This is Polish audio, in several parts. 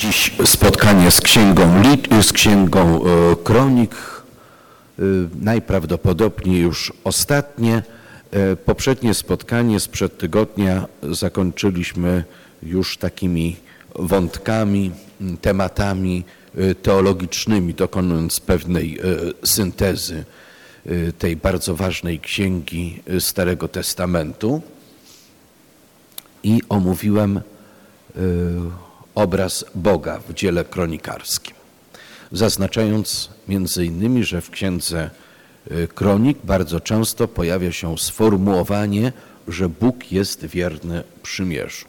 Dziś spotkanie z księgą, z księgą e, kronik, e, najprawdopodobniej już ostatnie. E, poprzednie spotkanie sprzed tygodnia zakończyliśmy już takimi wątkami, tematami teologicznymi, dokonując pewnej syntezy tej bardzo ważnej księgi Starego Testamentu i omówiłem obraz Boga w dziele kronikarskim, zaznaczając między innymi, że w księdze y, kronik bardzo często pojawia się sformułowanie, że Bóg jest wierny przymierzu.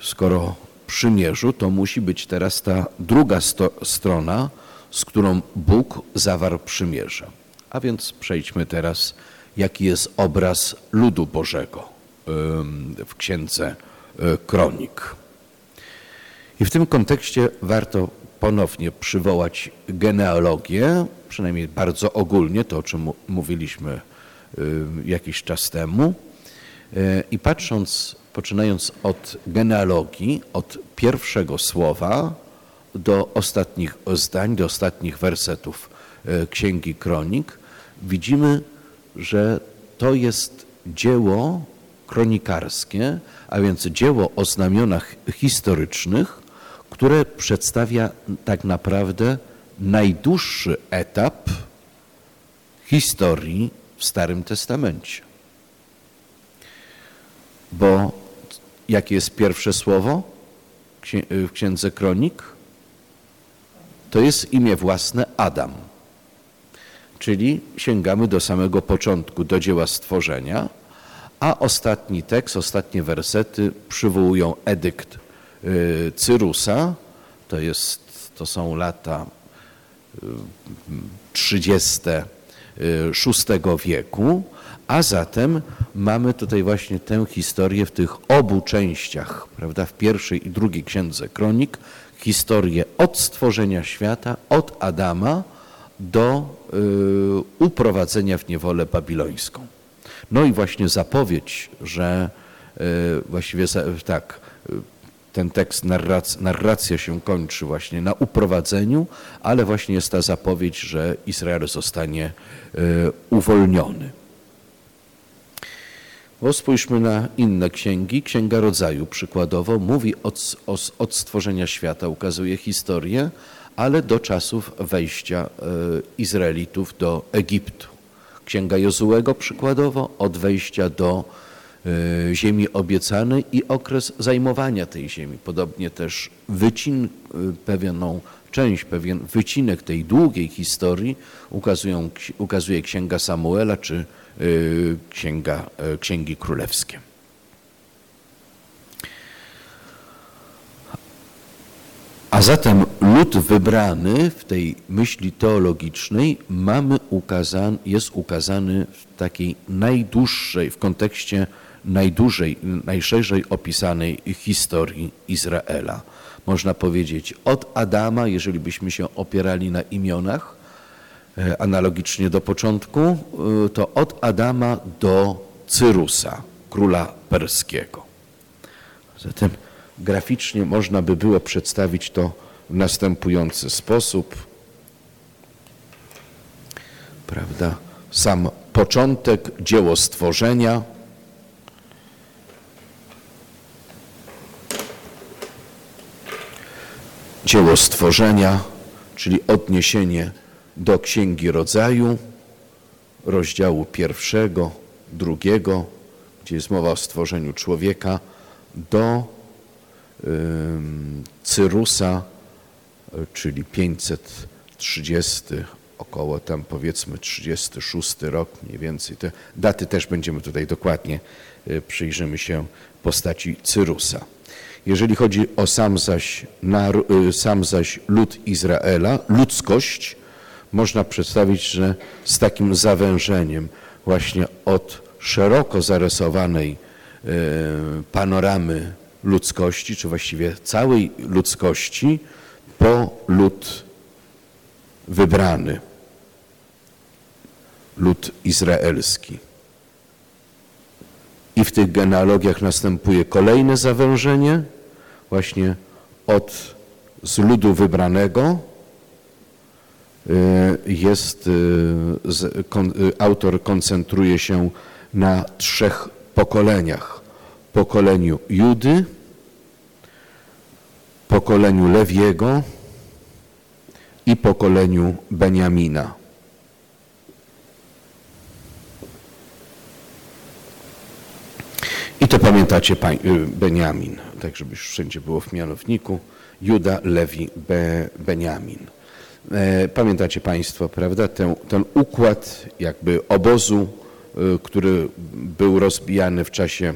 Skoro przymierzu, to musi być teraz ta druga strona, z którą Bóg zawarł przymierze. A więc przejdźmy teraz, jaki jest obraz ludu Bożego w księdze y, kronik. I w tym kontekście warto ponownie przywołać genealogię, przynajmniej bardzo ogólnie, to o czym mówiliśmy y, jakiś czas temu. Y, I patrząc, poczynając od genealogii, od pierwszego słowa do ostatnich zdań, do ostatnich wersetów y, Księgi Kronik, widzimy, że to jest dzieło kronikarskie, a więc dzieło o znamionach historycznych, które przedstawia tak naprawdę najdłuższy etap historii w Starym Testamencie. Bo jakie jest pierwsze słowo w Księdze Kronik? To jest imię własne Adam. Czyli sięgamy do samego początku, do dzieła stworzenia, a ostatni tekst, ostatnie wersety przywołują edykt Cyrusa, to, jest, to są lata 36 y, wieku, a zatem mamy tutaj właśnie tę historię w tych obu częściach, prawda, w pierwszej i drugiej księdze kronik, historię od stworzenia świata, od Adama do y, uprowadzenia w niewolę babilońską. No i właśnie zapowiedź, że właściwie tak, ten tekst, narracja, narracja się kończy właśnie na uprowadzeniu, ale właśnie jest ta zapowiedź, że Izrael zostanie e, uwolniony. Bo spójrzmy na inne księgi. Księga Rodzaju przykładowo mówi od, od stworzenia świata, ukazuje historię, ale do czasów wejścia e, Izraelitów do Egiptu. Księga Jozułego przykładowo od wejścia do E, ziemi obiecanej i okres zajmowania tej ziemi. Podobnie też wycin, e, pewną część, pewien wycinek tej długiej historii ukazują, ukazuje Księga Samuela czy e, księga, Księgi Królewskie. A zatem lud wybrany w tej myśli teologicznej mamy ukazany, jest ukazany w takiej najdłuższej, w kontekście najdłużej, najszerzej opisanej historii Izraela. Można powiedzieć od Adama, jeżeli byśmy się opierali na imionach, e, analogicznie do początku, e, to od Adama do Cyrusa, króla perskiego. Zatem graficznie można by było przedstawić to w następujący sposób. Prawda? Sam początek, dzieło stworzenia, dzieło stworzenia, czyli odniesienie do Księgi Rodzaju, rozdziału pierwszego, drugiego, gdzie jest mowa o stworzeniu człowieka, do Cyrusa, czyli 530, około tam powiedzmy 36 rok mniej więcej. Te daty też będziemy tutaj dokładnie, y, przyjrzymy się postaci Cyrusa. Jeżeli chodzi o sam zaś, y, sam zaś lud Izraela, ludzkość, można przedstawić, że z takim zawężeniem właśnie od szeroko zarysowanej y, panoramy ludzkości, czy właściwie całej ludzkości, po lud wybrany, lud izraelski. I w tych genealogiach następuje kolejne zawężenie, właśnie od z ludu wybranego jest, autor koncentruje się na trzech pokoleniach. Pokoleniu Judy, pokoleniu Lewiego i pokoleniu Beniamina. I to pamiętacie y, Beniamin, tak żeby wszędzie było w mianowniku. Juda, Lewi, Be, Beniamin. E, pamiętacie Państwo, prawda, ten, ten układ jakby obozu, y, który był rozbijany w czasie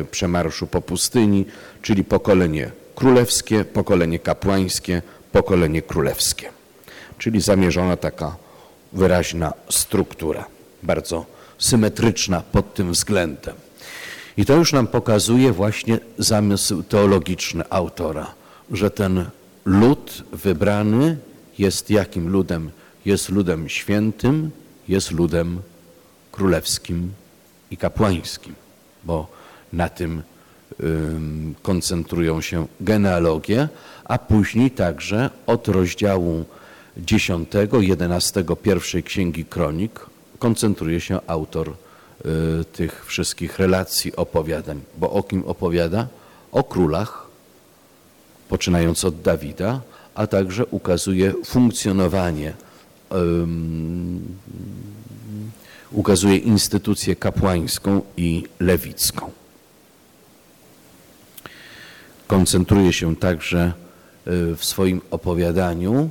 y, przemarszu po pustyni, czyli pokolenie królewskie, pokolenie kapłańskie, pokolenie królewskie. Czyli zamierzona taka wyraźna struktura, bardzo symetryczna pod tym względem. I to już nam pokazuje właśnie zamysł teologiczny autora, że ten lud wybrany jest jakim ludem? Jest ludem świętym, jest ludem królewskim i kapłańskim, bo na tym koncentrują się genealogie, a później także od rozdziału 10, 11 pierwszej Księgi Kronik koncentruje się autor tych wszystkich relacji, opowiadań. Bo o kim opowiada? O królach, poczynając od Dawida, a także ukazuje funkcjonowanie, um, ukazuje instytucję kapłańską i lewicką. Koncentruje się także y, w swoim opowiadaniu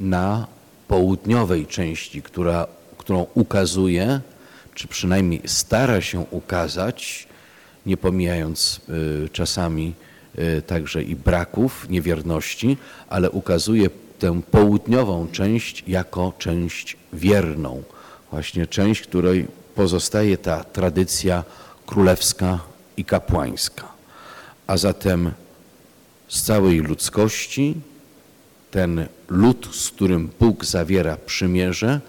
na południowej części, która, którą ukazuje, czy przynajmniej stara się ukazać, nie pomijając y, czasami y, także i braków, niewierności, ale ukazuje tę południową część jako część wierną. Właśnie część, której pozostaje ta tradycja królewska i kapłańska. A zatem z całej ludzkości ten lud, z którym Bóg zawiera przymierze,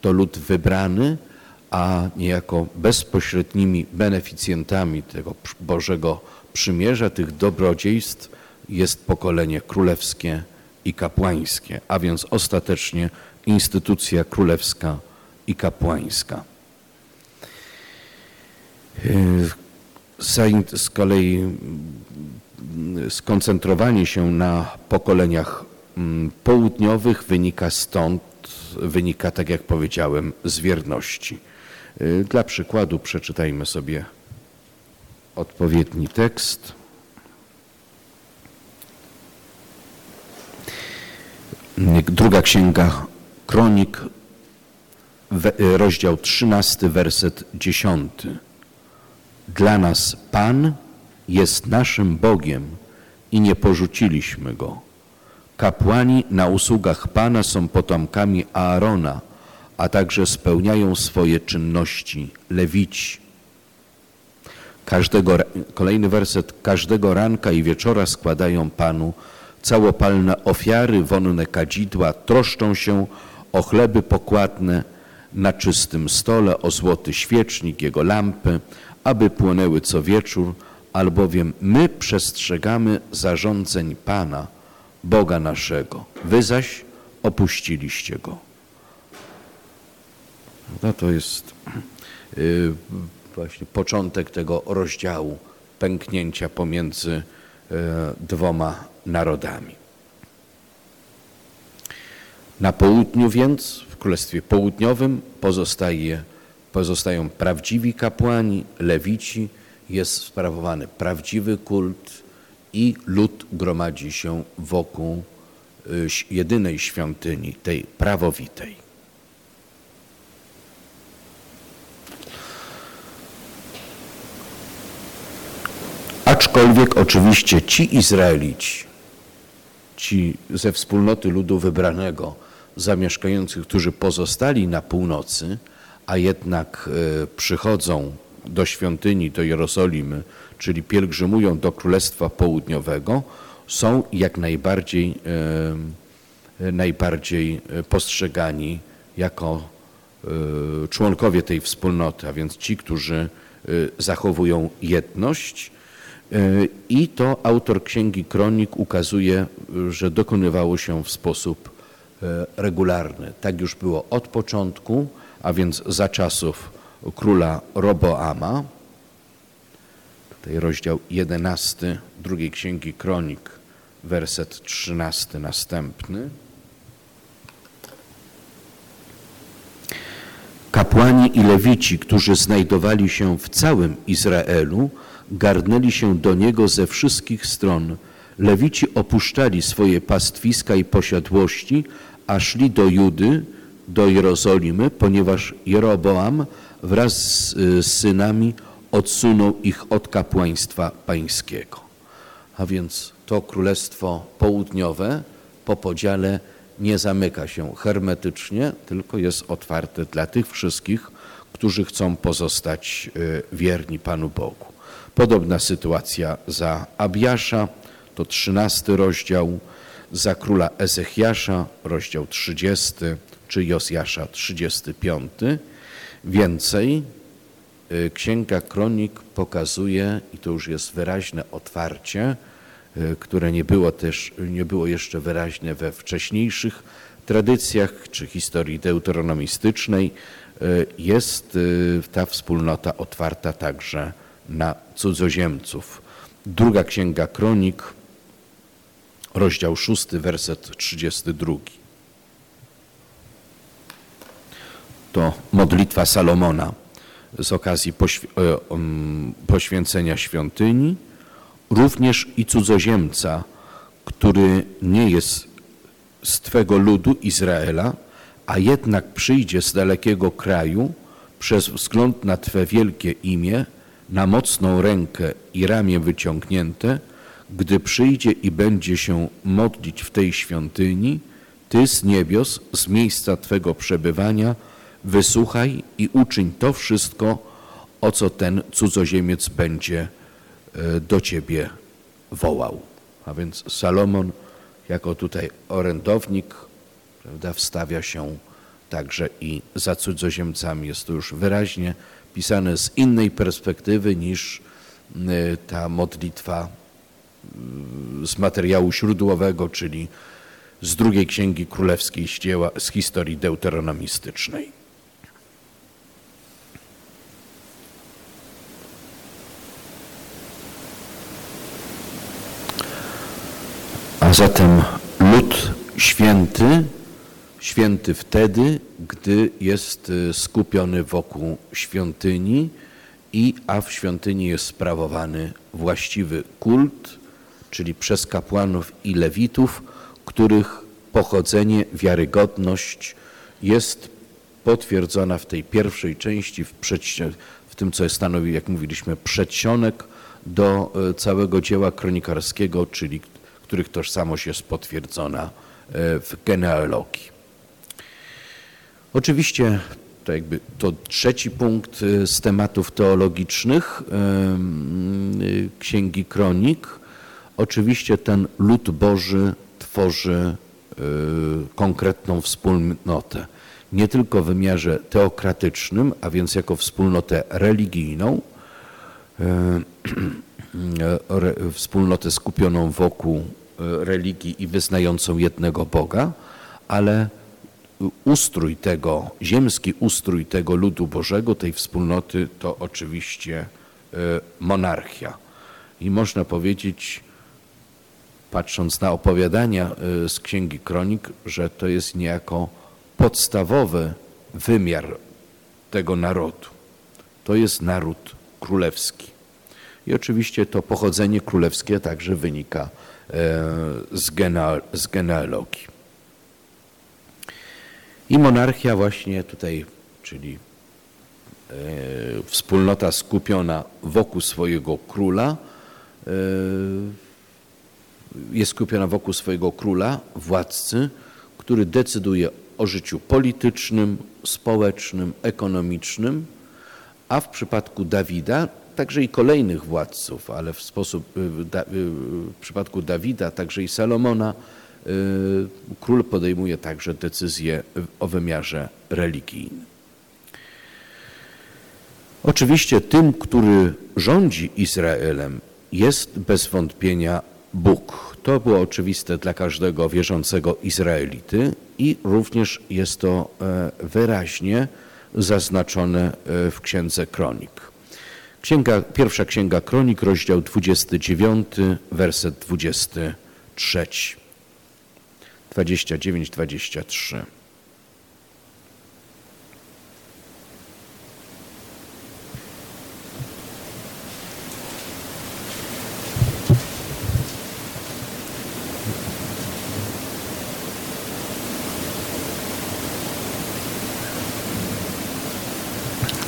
to lud wybrany, a niejako bezpośrednimi beneficjentami tego Bożego przymierza, tych dobrodziejstw jest pokolenie królewskie i kapłańskie, a więc ostatecznie instytucja królewska i kapłańska. Z kolei skoncentrowanie się na pokoleniach mm, południowych wynika stąd, wynika, tak jak powiedziałem, z wierności. Y, dla przykładu przeczytajmy sobie odpowiedni tekst. Druga księga Kronik, rozdział 13, werset 10. Dla nas Pan jest naszym Bogiem i nie porzuciliśmy Go. Kapłani na usługach Pana są potomkami Aarona, a także spełniają swoje czynności lewici. Każdego, kolejny werset. Każdego ranka i wieczora składają Panu całopalne ofiary, wonne kadzidła, troszczą się o chleby pokładne na czystym stole, o złoty świecznik, jego lampy, aby płonęły co wieczór, albowiem my przestrzegamy zarządzeń Pana, Boga naszego. Wy zaś opuściliście Go. No to jest yy, właśnie początek tego rozdziału pęknięcia pomiędzy yy, dwoma narodami. Na południu więc, w Królestwie Południowym pozostaje, pozostają prawdziwi kapłani, lewici, jest sprawowany prawdziwy kult i lud gromadzi się wokół y, jedynej świątyni, tej prawowitej. Aczkolwiek oczywiście ci Izraelici, ci ze wspólnoty ludu wybranego, zamieszkających, którzy pozostali na północy, a jednak y, przychodzą do świątyni, do Jerozolimy, czyli pielgrzymują do Królestwa Południowego, są jak najbardziej, e, najbardziej postrzegani jako e, członkowie tej wspólnoty, a więc ci, którzy e, zachowują jedność I to autor Księgi Kronik ukazuje, że dokonywało się w sposób regularny. Tak już było od początku, a więc za czasów króla Roboama. Tutaj rozdział 11 drugiej Księgi Kronik, werset 13 następny. Kapłani i lewici, którzy znajdowali się w całym Izraelu, garnęli się do niego ze wszystkich stron. Lewici opuszczali swoje pastwiska i posiadłości, a szli do Judy, do Jerozolimy, ponieważ Jeroboam wraz z synami odsunął ich od kapłaństwa pańskiego. A więc to królestwo południowe po podziale nie zamyka się hermetycznie, tylko jest otwarte dla tych wszystkich, którzy chcą pozostać e, wierni Panu Bogu. Podobna sytuacja za Abiasza, to trzynasty rozdział, za króla Ezechiasza, rozdział 30, czy Josjasza 35. Więcej e, Księga Kronik pokazuje, i to już jest wyraźne otwarcie, E, które nie było też, nie było jeszcze wyraźne we wcześniejszych tradycjach czy historii deuteronomistycznej, e, jest ta wspólnota otwarta także na cudzoziemców. Druga Księga Kronik, rozdział 6, werset 32. To modlitwa Salomona z okazji poświęcenia świątyni również i cudzoziemca, który nie jest z Twego ludu Izraela, a jednak przyjdzie z dalekiego kraju przez wzgląd na Twe wielkie imię, na mocną rękę i ramię wyciągnięte, gdy przyjdzie i będzie się modlić w tej świątyni, Ty z niebios, z miejsca Twego przebywania, wysłuchaj i uczyń to wszystko, o co ten cudzoziemiec będzie E, do Ciebie wołał. A więc Salomon jako tutaj orędownik prawda, wstawia się także i za cudzoziemcami. Jest to już wyraźnie pisane z innej perspektywy niż e, ta modlitwa e, z materiału źródłowego, czyli z drugiej księgi królewskiej z historii deuteronomistycznej. A zatem lud święty, święty wtedy, gdy jest y, skupiony wokół świątyni i a w świątyni jest sprawowany właściwy kult, czyli przez kapłanów i lewitów, których pochodzenie, wiarygodność jest potwierdzona w tej pierwszej części, w, w tym, co stanowi, jak mówiliśmy, przedsionek do y, całego dzieła kronikarskiego, czyli których tożsamość jest potwierdzona e, w genealogii. Oczywiście to jakby to trzeci punkt e, z tematów teologicznych e, Księgi Kronik. Oczywiście ten lud Boży tworzy konkretną wspólnotę. Nie tylko w wymiarze teokratycznym, a więc jako wspólnotę religijną, wspólnotę skupioną wokół religii i wyznającą jednego Boga, ale ustrój tego, ziemski ustrój tego ludu Bożego, tej wspólnoty to oczywiście e, monarchia. I można powiedzieć, patrząc na opowiadania e, z Księgi Kronik, że to jest niejako podstawowy wymiar tego narodu. To jest naród królewski. I oczywiście to pochodzenie królewskie także wynika z, z genealogii. I monarchia właśnie tutaj, czyli e, wspólnota skupiona wokół swojego króla, e, jest skupiona wokół swojego króla, władcy, który decyduje o życiu politycznym, społecznym, ekonomicznym, a w przypadku Dawida także i kolejnych władców, ale w sposób, y, w przypadku Dawida, także i Salomona, król podejmuje także decyzje o wymiarze religijnym. Oczywiście tym, który rządzi Izraelem, jest bez wątpienia Bóg. To było oczywiste dla każdego wierzącego Izraelity i również jest to e, wyraźnie zaznaczone e, w Księdze Kronik. Księga, pierwsza Księga Kronik, rozdział 29, werset 23. 29-23.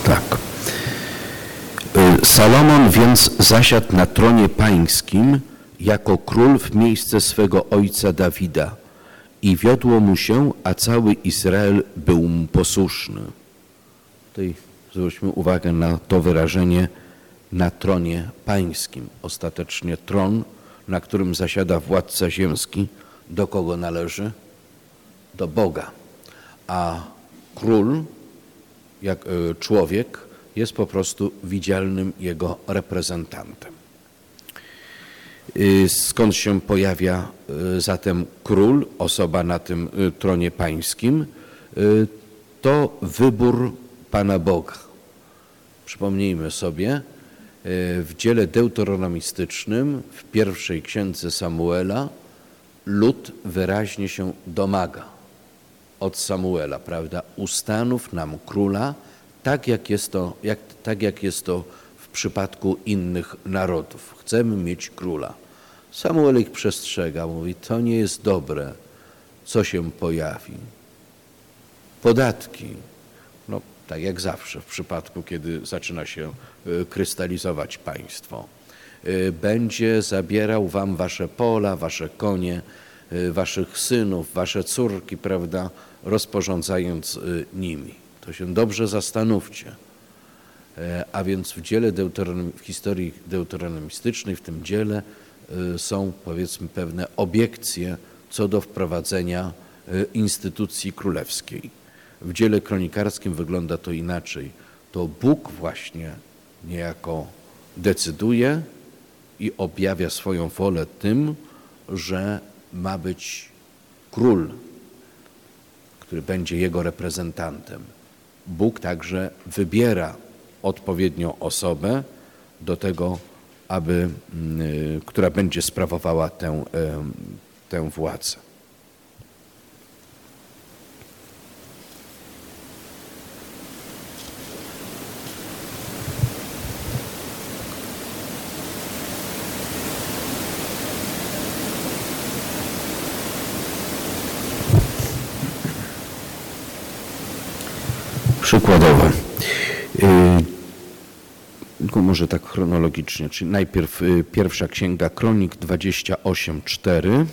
Tak. Y, Salomon więc zasiadł na tronie pańskim jako król w miejsce swego ojca Dawida i wiodło mu się, a cały Izrael był mu posłuszny. Tutaj zwróćmy uwagę na to wyrażenie na tronie pańskim. Ostatecznie tron, na którym zasiada władca ziemski, do kogo należy? Do Boga. A król, jak e, człowiek, jest po prostu widzialnym jego reprezentantem. Y, skąd się pojawia y, zatem król, osoba na tym y, tronie pańskim? To wybór Pana Boga. Przypomnijmy sobie, w dziele deuteronomistycznym, w pierwszej księdze Samuela, lud wyraźnie się domaga od Samuela, prawda? Ustanów nam króla, tak jak jest to, jak, tak jak jest to przypadku innych narodów. Chcemy mieć króla. Samuel ich przestrzega, mówi, to nie jest dobre, co się pojawi. Podatki, no tak jak zawsze w przypadku, kiedy zaczyna się y, krystalizować państwo. Y, będzie zabierał wam wasze pola, wasze konie, y, waszych synów, wasze córki, prawda, rozporządzając nimi. To się dobrze zastanówcie. E, a więc w dziele w historii deuteronomistycznej, w tym dziele Y, są powiedzmy pewne obiekcje co do wprowadzenia y, instytucji królewskiej. W dziele kronikarskim wygląda to inaczej. To Bóg właśnie niejako decyduje i objawia swoją wolę tym, że ma być król, który będzie jego reprezentantem. Bóg także wybiera odpowiednią osobę do tego aby, mm, y, która będzie sprawowała tę, tę władzę. Przykładowo. Y, tylko może tak chronologicznie, czyli najpierw y, pierwsza księga Kronik 28:4.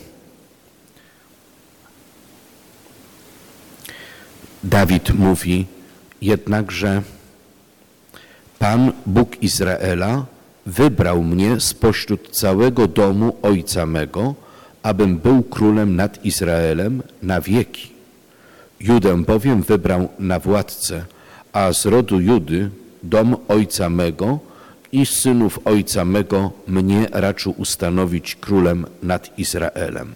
Dawid mówi jednakże Pan Bóg Izraela wybrał mnie spośród całego domu ojca mego, abym był królem nad Izraelem na wieki. Judę bowiem wybrał na władcę, a z rodu Judy dom ojca mego i synów ojca mego mnie raczył ustanowić królem nad Izraelem.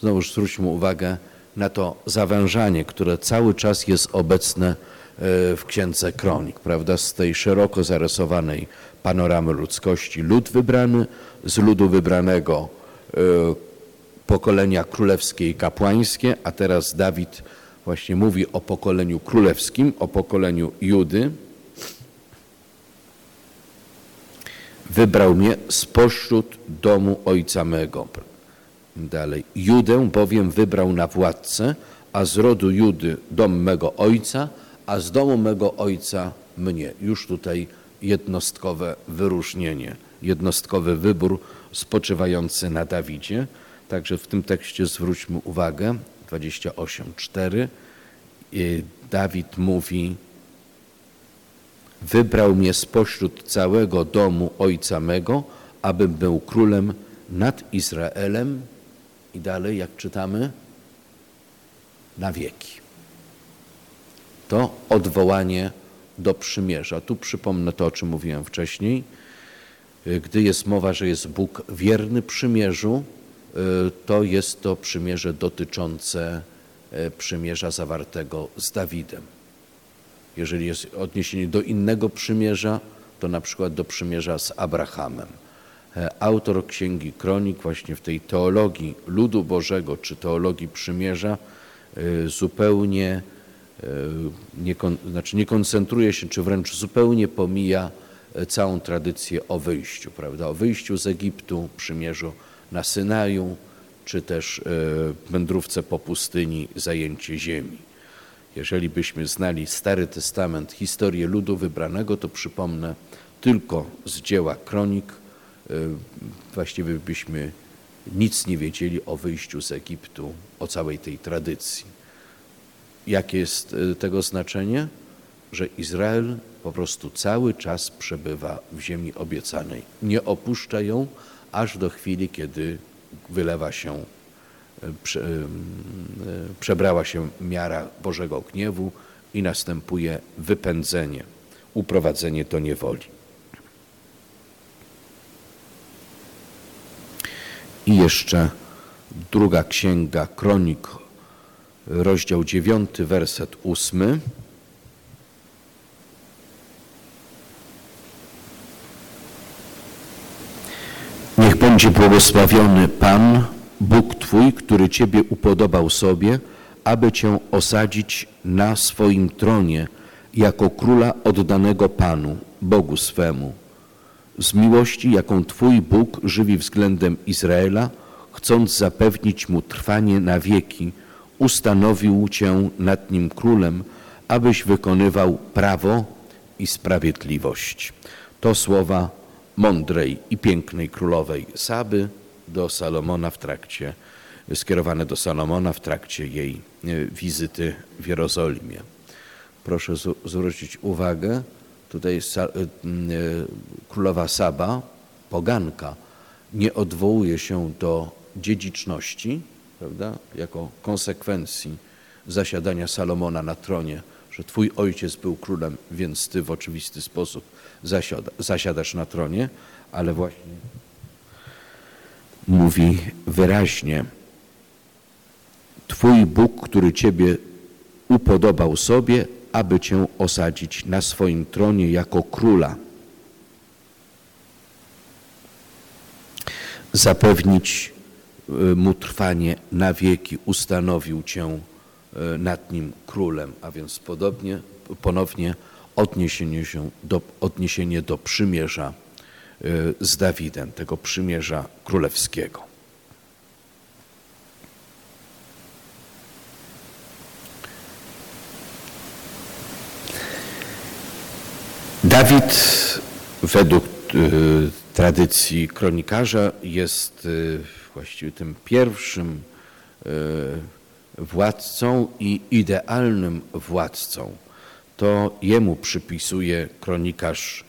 Znowu zwróćmy uwagę na to zawężanie, które cały czas jest obecne e, w Księdze Kronik, prawda? Z tej szeroko zarysowanej panoramy ludzkości lud wybrany, z ludu wybranego e, pokolenia królewskie i kapłańskie, a teraz Dawid właśnie mówi o pokoleniu królewskim, o pokoleniu Judy. Wybrał mnie spośród domu ojca mego. Dalej. Judę bowiem wybrał na władcę, a z rodu Judy dom mego ojca, a z domu mego ojca mnie. Już tutaj jednostkowe wyróżnienie, jednostkowy wybór spoczywający na Dawidzie. Także w tym tekście zwróćmy uwagę, 28:4 Dawid mówi Wybrał mnie spośród całego domu ojca mego, abym był królem nad Izraelem i dalej, jak czytamy, na wieki. To odwołanie do przymierza. Tu przypomnę to, o czym mówiłem wcześniej. Gdy jest mowa, że jest Bóg wierny przymierzu, to jest to przymierze dotyczące przymierza zawartego z Dawidem. Jeżeli jest odniesienie do innego przymierza, to na przykład do przymierza z Abrahamem. Autor Księgi Kronik właśnie w tej teologii ludu Bożego czy teologii przymierza zupełnie nie, znaczy nie koncentruje się, czy wręcz zupełnie pomija całą tradycję o wyjściu, prawda? O wyjściu z Egiptu, przymierzu na Synaju, czy też wędrówce po pustyni, zajęcie ziemi. Jeżeli byśmy znali Stary Testament, historię ludu wybranego, to przypomnę tylko z dzieła kronik, właściwie byśmy nic nie wiedzieli o wyjściu z Egiptu, o całej tej tradycji. Jakie jest tego znaczenie? Że Izrael po prostu cały czas przebywa w ziemi obiecanej. Nie opuszcza ją aż do chwili, kiedy wylewa się przebrała się miara Bożego gniewu i następuje wypędzenie, uprowadzenie do niewoli. I jeszcze druga księga Kronik, rozdział dziewiąty, werset ósmy. Niech będzie błogosławiony Pan, Bóg Twój, który Ciebie upodobał sobie, aby Cię osadzić na swoim tronie jako króla oddanego Panu, Bogu swemu. Z miłości, jaką Twój Bóg żywi względem Izraela, chcąc zapewnić mu trwanie na wieki, ustanowił Cię nad nim królem, abyś wykonywał prawo i sprawiedliwość. To słowa mądrej i pięknej królowej Saby, do Salomona w trakcie, skierowane do Salomona w trakcie jej wizyty w Jerozolimie. Proszę zwrócić uwagę, tutaj królowa Saba, poganka, nie odwołuje się do dziedziczności, prawda, jako konsekwencji zasiadania Salomona na tronie, że twój ojciec był królem, więc ty w oczywisty sposób zasiada, zasiadasz na tronie, ale właśnie mówi wyraźnie: Twój Bóg, który Ciebie upodobał sobie, aby Cię osadzić na swoim tronie jako króla, zapewnić mu trwanie na wieki, ustanowił Cię nad nim królem, a więc podobnie, ponownie odniesienie, się do, odniesienie do przymierza z Dawidem, tego przymierza królewskiego. Dawid według tradycji kronikarza jest właściwie tym pierwszym władcą i idealnym władcą. To jemu przypisuje kronikarz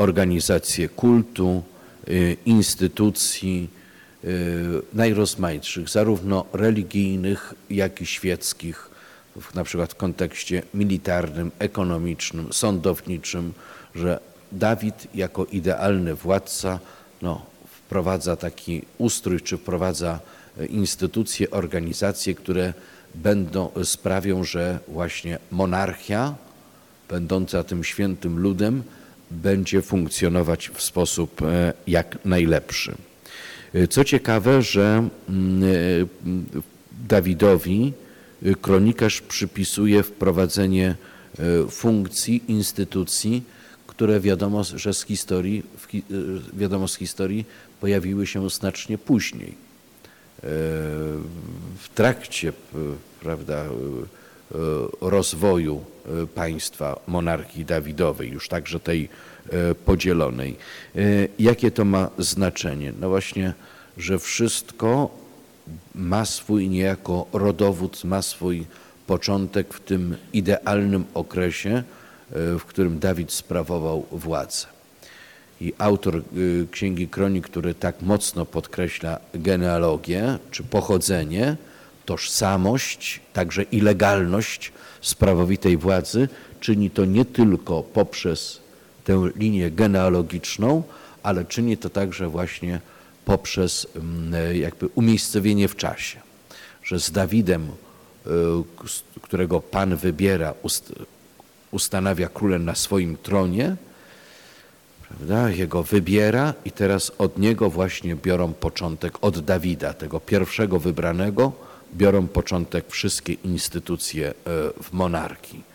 organizację kultu, instytucji najrozmaitszych, zarówno religijnych, jak i świeckich, na przykład w kontekście militarnym, ekonomicznym, sądowniczym, że Dawid jako idealny władca no, wprowadza taki ustrój, czy wprowadza instytucje, organizacje, które będą, sprawią, że właśnie monarchia, będąca tym świętym ludem, będzie funkcjonować w sposób jak najlepszy. Co ciekawe, że Dawidowi kronikarz przypisuje wprowadzenie funkcji, instytucji, które wiadomo, że z historii, wiadomo z historii pojawiły się znacznie później. W trakcie prawda, rozwoju państwa monarchii Dawidowej, już także tej podzielonej. Jakie to ma znaczenie? No właśnie, że wszystko ma swój niejako rodowód, ma swój początek w tym idealnym okresie, w którym Dawid sprawował władzę. I autor Księgi Kronik, który tak mocno podkreśla genealogię czy pochodzenie, tożsamość, także i legalność sprawowitej władzy, czyni to nie tylko poprzez tę linię genealogiczną, ale czyni to także właśnie poprzez mm, jakby umiejscowienie w czasie, że z Dawidem, którego Pan wybiera, ustanawia królem na swoim tronie, prawda? Jego wybiera i teraz od niego właśnie biorą początek, od Dawida, tego pierwszego wybranego, biorą początek wszystkie instytucje e, w monarchii.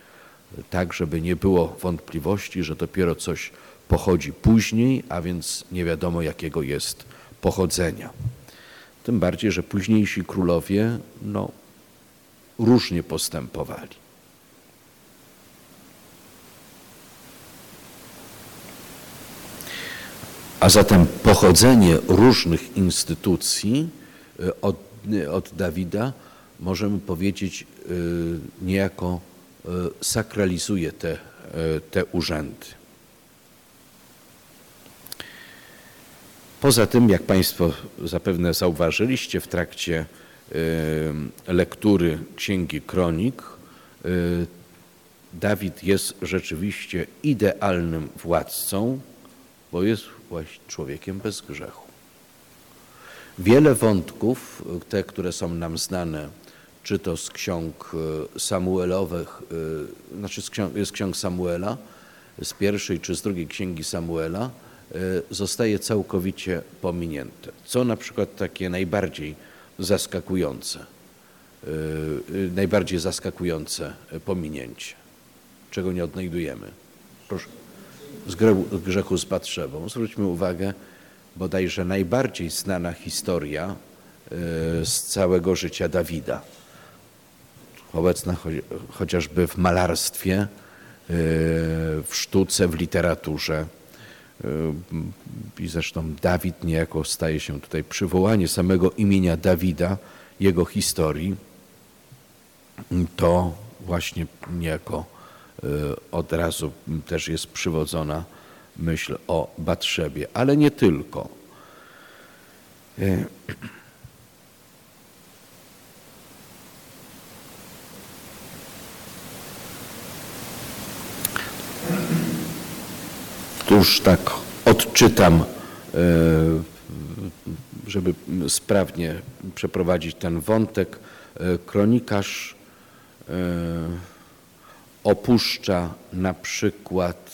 Tak, żeby nie było wątpliwości, że dopiero coś pochodzi później, a więc nie wiadomo jakiego jest pochodzenia. Tym bardziej, że późniejsi królowie no, różnie postępowali. A zatem pochodzenie różnych instytucji e, od, od Dawida, możemy powiedzieć, e, niejako e, sakralizuje te, te urzędy. Poza tym, jak Państwo zapewne zauważyliście w trakcie lektury Księgi Kronik, Dawid jest rzeczywiście idealnym władcą, bo jest właśnie człowiekiem bez grzechu. Wiele wątków, te, które są nam znane, czy to z ksiąg e, Samuelowych, e, znaczy z ksiąg, z ksiąg Samuela, z pierwszej czy z drugiej księgi Samuela, e, zostaje całkowicie pominięte. Co na przykład takie najbardziej zaskakujące, najbardziej zaskakujące pominięcie, czego nie odnajdujemy. Proszę z grzechu z Batrzewą. Zwróćmy uwagę, bodajże najbardziej znana historia e, z całego życia Dawida. Obecna chociażby w malarstwie, e, w sztuce, w literaturze. E, I zresztą Dawid niejako staje się tutaj przywołanie samego imienia Dawida, jego historii. To właśnie niejako od razu też jest przywodzona myśl o Batrzebie, ale nie tylko. Tuż tak odczytam, y, żeby sprawnie przeprowadzić ten wątek. Kronikarz opuszcza na przykład e,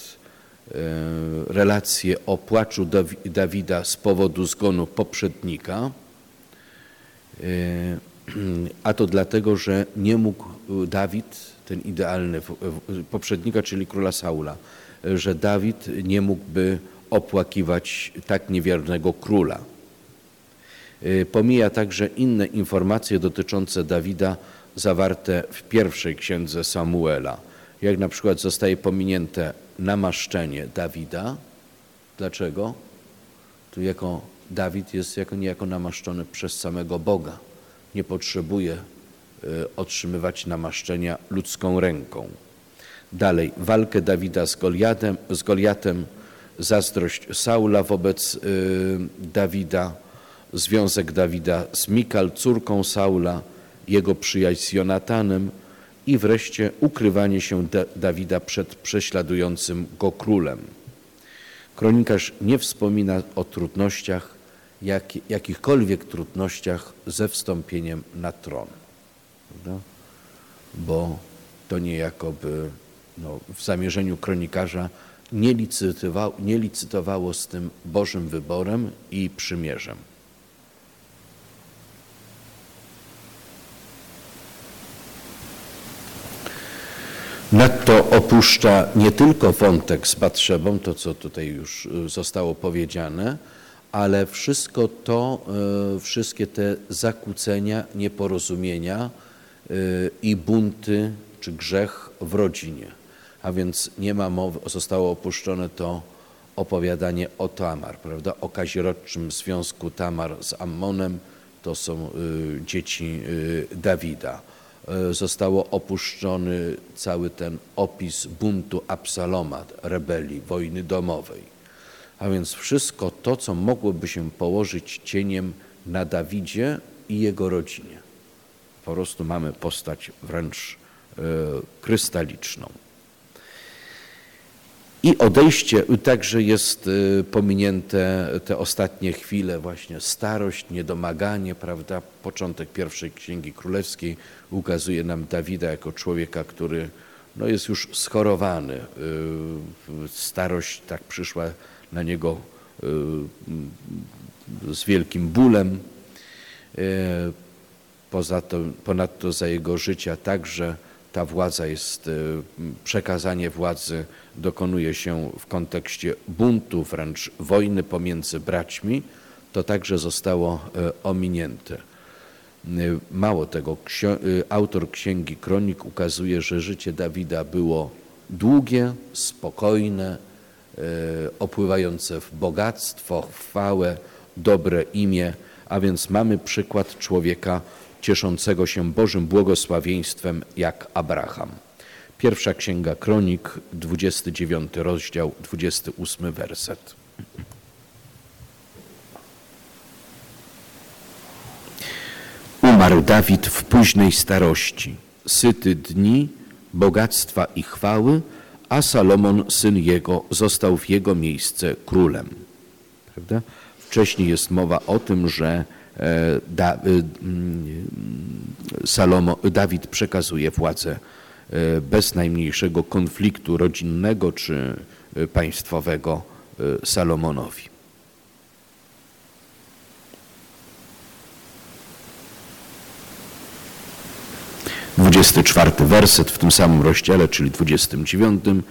relację o płaczu Dawida z powodu zgonu poprzednika, e, a to dlatego, że nie mógł Dawid, ten idealny poprzednika, czyli króla Saula, że Dawid nie mógłby opłakiwać tak niewiernego króla. E, pomija także inne informacje dotyczące Dawida zawarte w pierwszej księdze Samuela – jak na przykład zostaje pominięte namaszczenie Dawida. Dlaczego? Tu jako Dawid jest jako niejako namaszczony przez samego Boga. Nie potrzebuje y, otrzymywać namaszczenia ludzką ręką. Dalej, walkę Dawida z Goliatem, z Goliatem zazdrość Saula wobec y, Dawida, związek Dawida z Mikal, córką Saula, jego przyjaźń z Jonatanem – i wreszcie ukrywanie się Dawida przed prześladującym go królem. Kronikarz nie wspomina o trudnościach, jak, jakichkolwiek trudnościach ze wstąpieniem na tron. Prawda? Bo to niejakoby no, w zamierzeniu kronikarza nie, licytowało, nie licytowało z tym Bożym wyborem i przymierzem. Nadto opuszcza nie tylko wątek z Batrzebą, to co tutaj już y, zostało powiedziane, ale wszystko to, y, wszystkie te zakłócenia, nieporozumienia y, i bunty czy grzech w rodzinie. A więc nie ma mowy, zostało opuszczone to opowiadanie o Tamar, prawda? O kazirodczym związku Tamar z Ammonem, to są dzieci Dawida zostało opuszczony cały ten opis buntu Absaloma, rebelii, wojny domowej. A więc wszystko to, co mogłoby się położyć cieniem na Dawidzie i jego rodzinie. Po prostu mamy postać wręcz e, krystaliczną. I odejście także jest y, pominięte te ostatnie chwile, właśnie starość, niedomaganie, prawda? Początek pierwszej księgi królewskiej ukazuje nam Dawida jako człowieka, który no, jest już schorowany. Y, starość tak przyszła na niego y, z wielkim bólem. Poza to, ponadto za jego życia także ta władza jest, przekazanie władzy dokonuje się w kontekście buntu, wręcz wojny pomiędzy braćmi, to także zostało e, ominięte. E, mało tego, e, autor Księgi Kronik ukazuje, że życie Dawida było długie, spokojne, opływające w bogactwo, chwałę, dobre imię, a więc mamy przykład człowieka cieszącego się Bożym błogosławieństwem jak Abraham. Pierwsza Księga Kronik, 29 rozdział, 28 werset. Umarł Dawid w późnej starości, syty dni, bogactwa i chwały, a Salomon, syn jego, został w jego miejsce królem. Prawda? Wcześniej jest mowa o tym, że da, e, mm, Salomo, Dawid przekazuje władzę E, bez najmniejszego konfliktu rodzinnego czy e, państwowego e, Salomonowi. Dwudziesty czwarty werset w tym samym rozdziale, czyli dwudziestym dziewiątym.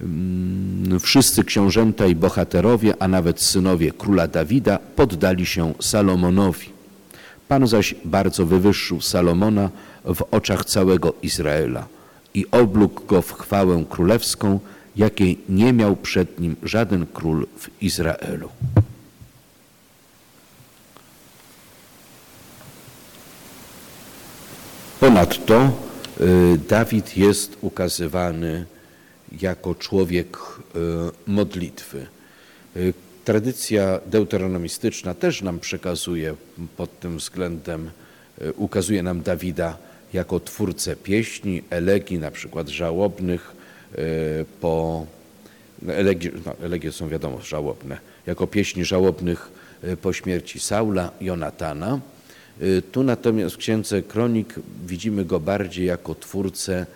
Mm, wszyscy książęta i bohaterowie, a nawet synowie króla Dawida poddali się Salomonowi. Pan zaś bardzo wywyższył Salomona w oczach całego Izraela i oblógł go w chwałę królewską, jakiej nie miał przed nim żaden król w Izraelu. Ponadto y, Dawid jest ukazywany jako człowiek y, modlitwy. Y, tradycja deuteronomistyczna też nam przekazuje pod tym względem, ukazuje nam Dawida jako twórcę pieśni, elegii, na przykład żałobnych e, po no, elegie, no, elegie są wiadomo żałobne, jako pieśni żałobnych e, po śmierci Saula, Jonatana. E, tu natomiast w Księdze Kronik widzimy go bardziej jako twórcę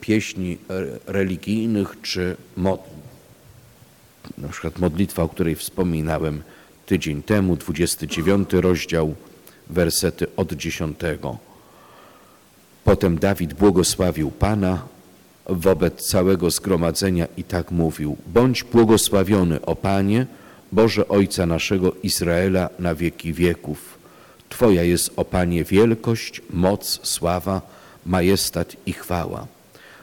pieśni religijnych czy mod, na przykład modlitwa, o której wspominałem tydzień temu, 29 rozdział, wersety od 10 Potem Dawid błogosławił Pana wobec całego zgromadzenia i tak mówił: Bądź błogosławiony, o Panie, Boże Ojca naszego Izraela na wieki wieków. Twoja jest, o Panie, wielkość, moc, sława, majestat i chwała.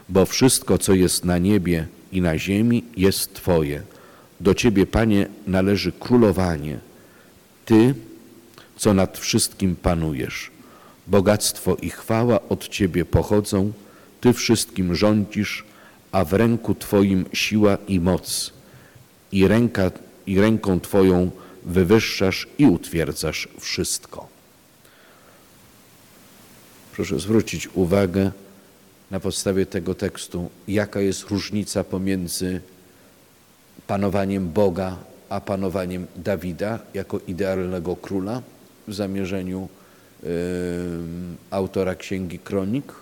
Bo wszystko, co jest na niebie i na ziemi, jest Twoje. Do Ciebie, Panie, należy królowanie. Ty, co nad wszystkim panujesz. Bogactwo i chwała od Ciebie pochodzą, Ty wszystkim rządzisz, a w ręku Twoim siła i moc. I, ręka, I ręką Twoją wywyższasz i utwierdzasz wszystko. Proszę zwrócić uwagę na podstawie tego tekstu, jaka jest różnica pomiędzy panowaniem Boga a panowaniem Dawida jako idealnego króla w zamierzeniu autora Księgi Kronik?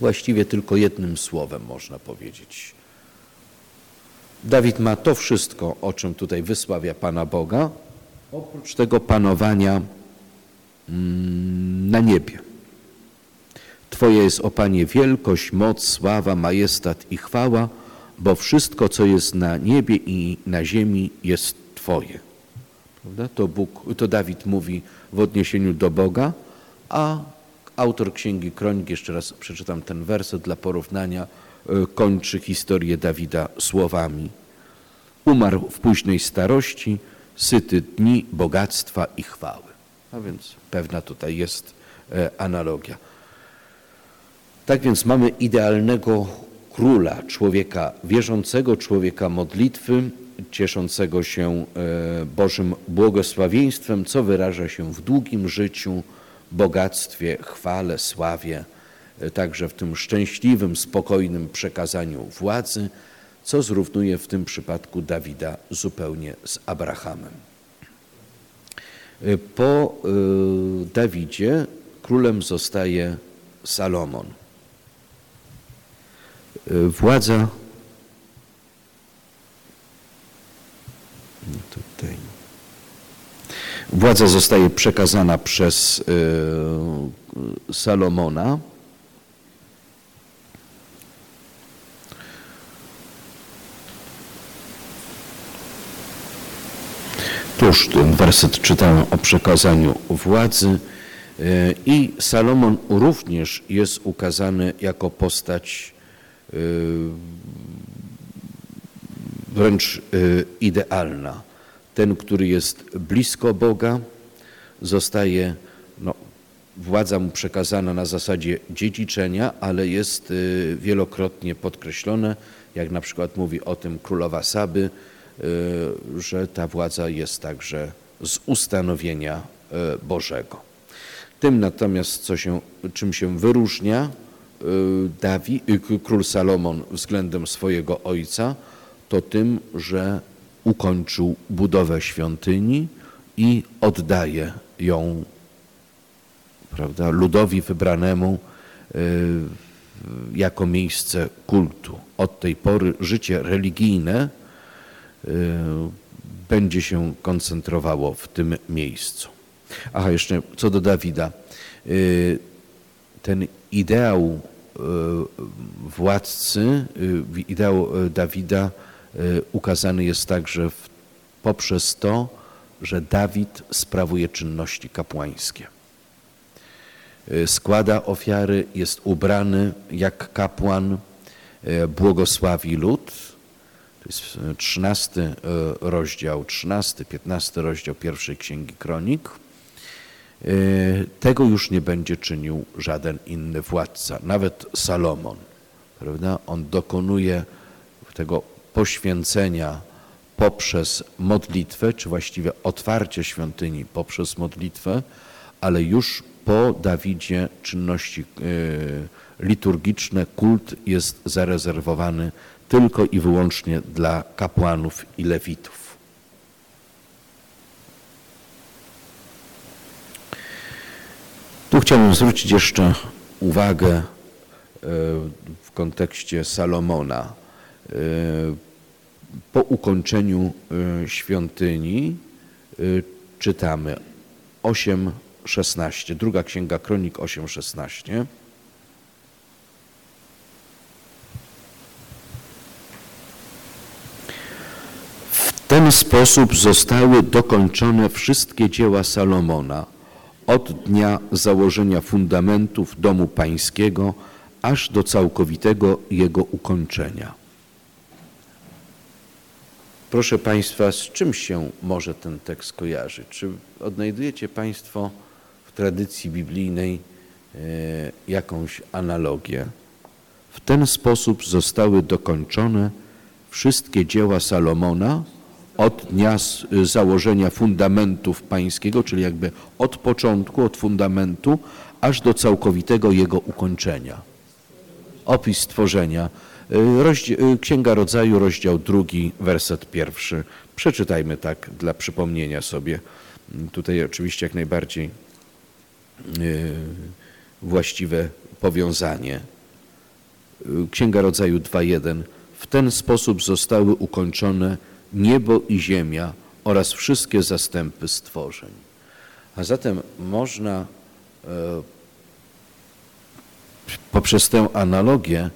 Właściwie tylko jednym słowem można powiedzieć. Dawid ma to wszystko, o czym tutaj wysławia Pana Boga, oprócz tego panowania na niebie. Twoje jest, o Panie, wielkość, moc, sława, majestat i chwała, bo wszystko, co jest na niebie i na ziemi, jest Twoje. Prawda? To, Bóg, to Dawid mówi w odniesieniu do Boga, a autor Księgi Kronik, jeszcze raz przeczytam ten werset dla porównania, e, kończy historię Dawida słowami. Umarł w późnej starości, syty dni bogactwa i chwały. A więc pewna tutaj jest e, analogia. Tak więc mamy idealnego króla, człowieka wierzącego, człowieka modlitwy, cieszącego się e, Bożym błogosławieństwem, co wyraża się w długim życiu, bogactwie, chwale, sławie także w tym szczęśliwym, spokojnym przekazaniu władzy, co zrównuje w tym przypadku Dawida zupełnie z Abrahamem. Po Dawidzie królem zostaje Salomon. Władza tutaj. Władza zostaje przekazana przez Salomona. Tuż ten werset czytałem o przekazaniu władzy i Salomon również jest ukazany jako postać wręcz idealna. Ten, który jest blisko Boga, zostaje, no, władza mu przekazana na zasadzie dziedziczenia, ale jest wielokrotnie podkreślone, jak na przykład mówi o tym królowa Saby, że ta władza jest także z ustanowienia Bożego. Tym natomiast, co się, czym się wyróżnia Dawid, król Salomon względem swojego ojca, to tym, że ukończył budowę świątyni i oddaje ją prawda, ludowi wybranemu jako miejsce kultu. Od tej pory życie religijne będzie się koncentrowało w tym miejscu. Aha, jeszcze co do Dawida. Ten ideał władcy, ideał Dawida ukazany jest także poprzez to, że Dawid sprawuje czynności kapłańskie. Składa ofiary, jest ubrany jak kapłan, błogosławi lud. To jest 13 rozdział, 13, 15 rozdział pierwszej Księgi Kronik. Tego już nie będzie czynił żaden inny władca, nawet Salomon. Prawda? On dokonuje tego poświęcenia poprzez modlitwę, czy właściwie otwarcie świątyni poprzez modlitwę, ale już po Dawidzie czynności liturgiczne, kult jest zarezerwowany tylko i wyłącznie dla kapłanów i lewitów. Tu chciałbym zwrócić jeszcze uwagę w kontekście Salomona. Po ukończeniu świątyni czytamy 8:16, druga księga Kronik 8:16. Ten sposób zostały dokończone wszystkie dzieła Salomona od dnia założenia fundamentów domu pańskiego aż do całkowitego jego ukończenia. Proszę Państwa, z czym się może ten tekst kojarzyć? Czy odnajdujecie Państwo w tradycji biblijnej jakąś analogię? W ten sposób zostały dokończone wszystkie dzieła Salomona od dnia założenia fundamentów pańskiego, czyli jakby od początku, od fundamentu, aż do całkowitego jego ukończenia. Opis stworzenia. Księga Rodzaju, rozdział drugi, werset pierwszy. Przeczytajmy tak dla przypomnienia sobie. Tutaj oczywiście jak najbardziej właściwe powiązanie. Księga Rodzaju 2.1. W ten sposób zostały ukończone niebo i ziemia oraz wszystkie zastępy stworzeń. A zatem można poprzez tę analogię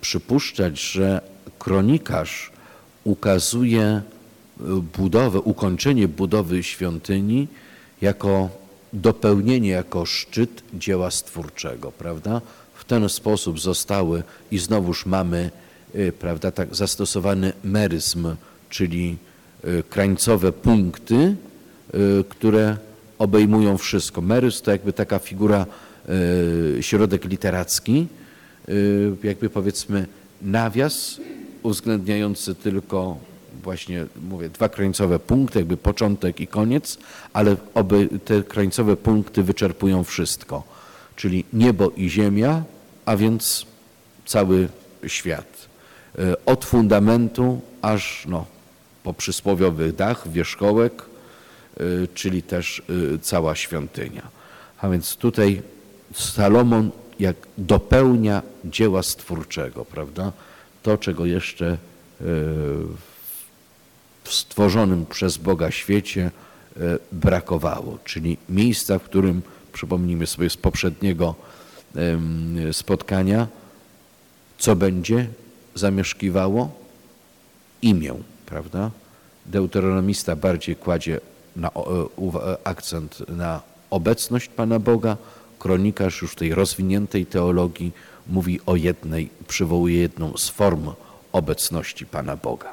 przypuszczać, że kronikarz ukazuje budowę, ukończenie budowy świątyni jako dopełnienie, jako szczyt dzieła stwórczego, prawda? W ten sposób zostały i znowuż mamy, prawda, tak zastosowany meryzm, czyli krańcowe punkty, które obejmują wszystko. Merys to jakby taka figura, środek literacki, jakby powiedzmy nawias uwzględniający tylko właśnie, mówię, dwa krańcowe punkty, jakby początek i koniec, ale oby te krańcowe punkty wyczerpują wszystko. Czyli niebo i ziemia a więc cały świat. Od fundamentu aż no, po przysłowiowy dach, wierzchołek, czyli też cała świątynia. A więc tutaj Salomon jak dopełnia dzieła stwórczego, prawda? To, czego jeszcze w stworzonym przez Boga świecie brakowało, czyli miejsca, w którym, przypomnijmy sobie z poprzedniego spotkania, co będzie zamieszkiwało? Imię, prawda? Deuteronomista bardziej kładzie na, e, akcent na obecność Pana Boga, kronikarz już tej rozwiniętej teologii mówi o jednej, przywołuje jedną z form obecności Pana Boga.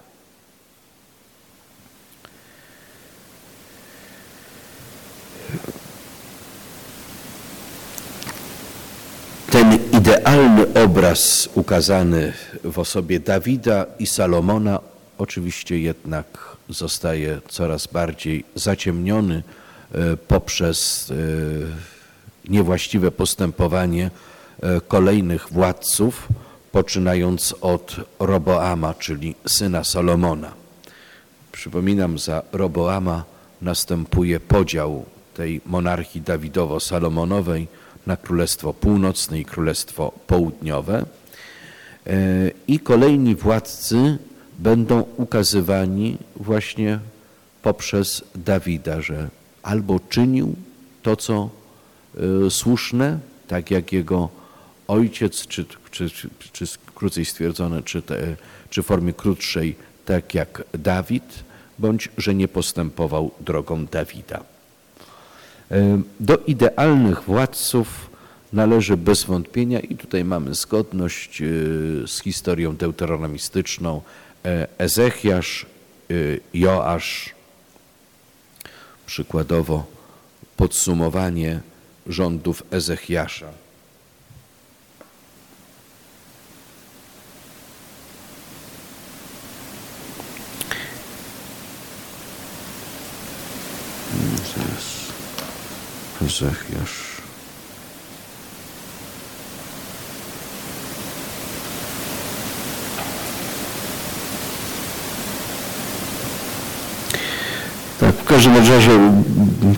Ten idealny obraz ukazany w osobie Dawida i Salomona oczywiście jednak zostaje coraz bardziej zaciemniony e, poprzez e, niewłaściwe postępowanie e, kolejnych władców, poczynając od Roboama, czyli syna Salomona. Przypominam, za Roboama następuje podział tej monarchii Dawidowo-Salomonowej na Królestwo Północne i Królestwo Południowe. I kolejni władcy będą ukazywani właśnie poprzez Dawida, że albo czynił to, co e, słuszne, tak jak jego ojciec, czy, czy, czy, krócej stwierdzone, czy, te, czy w formie krótszej, tak jak Dawid, bądź że nie postępował drogą Dawida. E, do idealnych władców należy bez wątpienia, i tutaj mamy zgodność e, z historią deuteronomistyczną, Ezechiasz, Joasz, przykładowo podsumowanie rządów Ezechiasza. Ezechiasz. Każdym razie,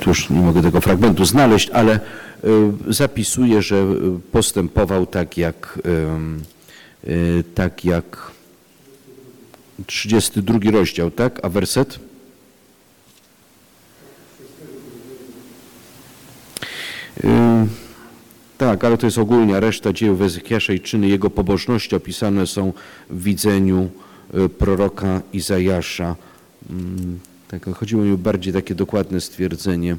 tu już nie mogę tego fragmentu znaleźć, ale y, zapisuję, że postępował tak jak, y, tak jak 32 rozdział, tak? A werset? Tak, ale to jest ogólnie. Reszta dzieł Ezekiasza i czyny jego pobożności opisane są w widzeniu y, proroka Izajasza. Tak, chodziło mi o bardziej takie dokładne stwierdzenie.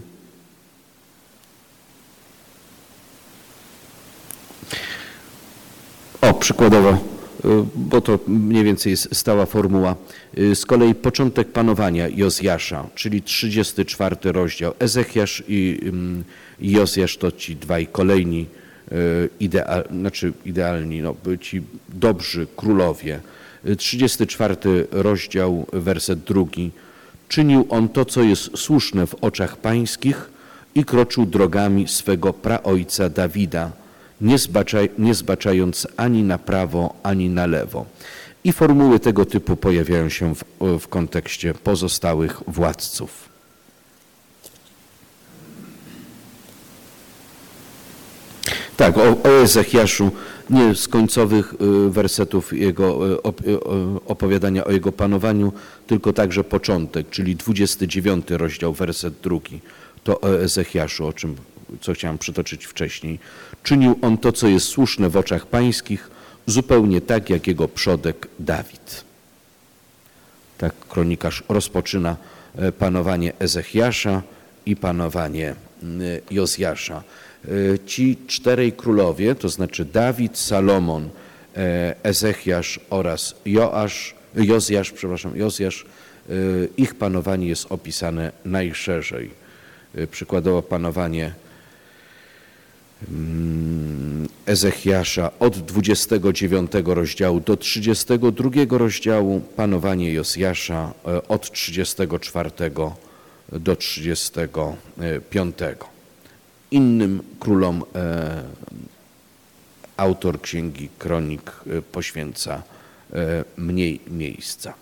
O, przykładowo, y, bo to mniej więcej jest stała formuła. Y, z kolei początek panowania Jozjasza, czyli 34 rozdział. Ezechiasz i Jozjasz to ci dwaj kolejni e, ideal, znaczy idealni, no, ci dobrzy królowie. 34 rozdział, werset drugi. Czynił on to, co jest słuszne w oczach pańskich i kroczył drogami swego praojca Dawida, nie, nie zbaczając ani na prawo, ani na lewo. I formuły tego typu pojawiają się w, w kontekście pozostałych władców. Tak, o, o Ezechiaszu, nie z końcowych y, wersetów jego y, y, opowiadania o jego panowaniu, tylko także początek, czyli 29 rozdział, werset drugi. To o Ezechiaszu, o czym, co chciałem przytoczyć wcześniej. Czynił on to, co jest słuszne w oczach pańskich, zupełnie tak, jak jego przodek Dawid. Tak kronikarz rozpoczyna e, panowanie Ezechiasza i panowanie Jozjasza. E, ci czterej królowie, to znaczy Dawid, Salomon, e, Ezechiasz oraz Joasz, Jozjasz, przepraszam, Jozjasz, e, ich panowanie jest opisane najszerzej. Przykładowo panowanie mm, Ezechiasza od 29 rozdziału do 32 rozdziału, panowanie Jozjasza od 34 do 35 innym królom e, autor księgi kronik poświęca mniej miejsca.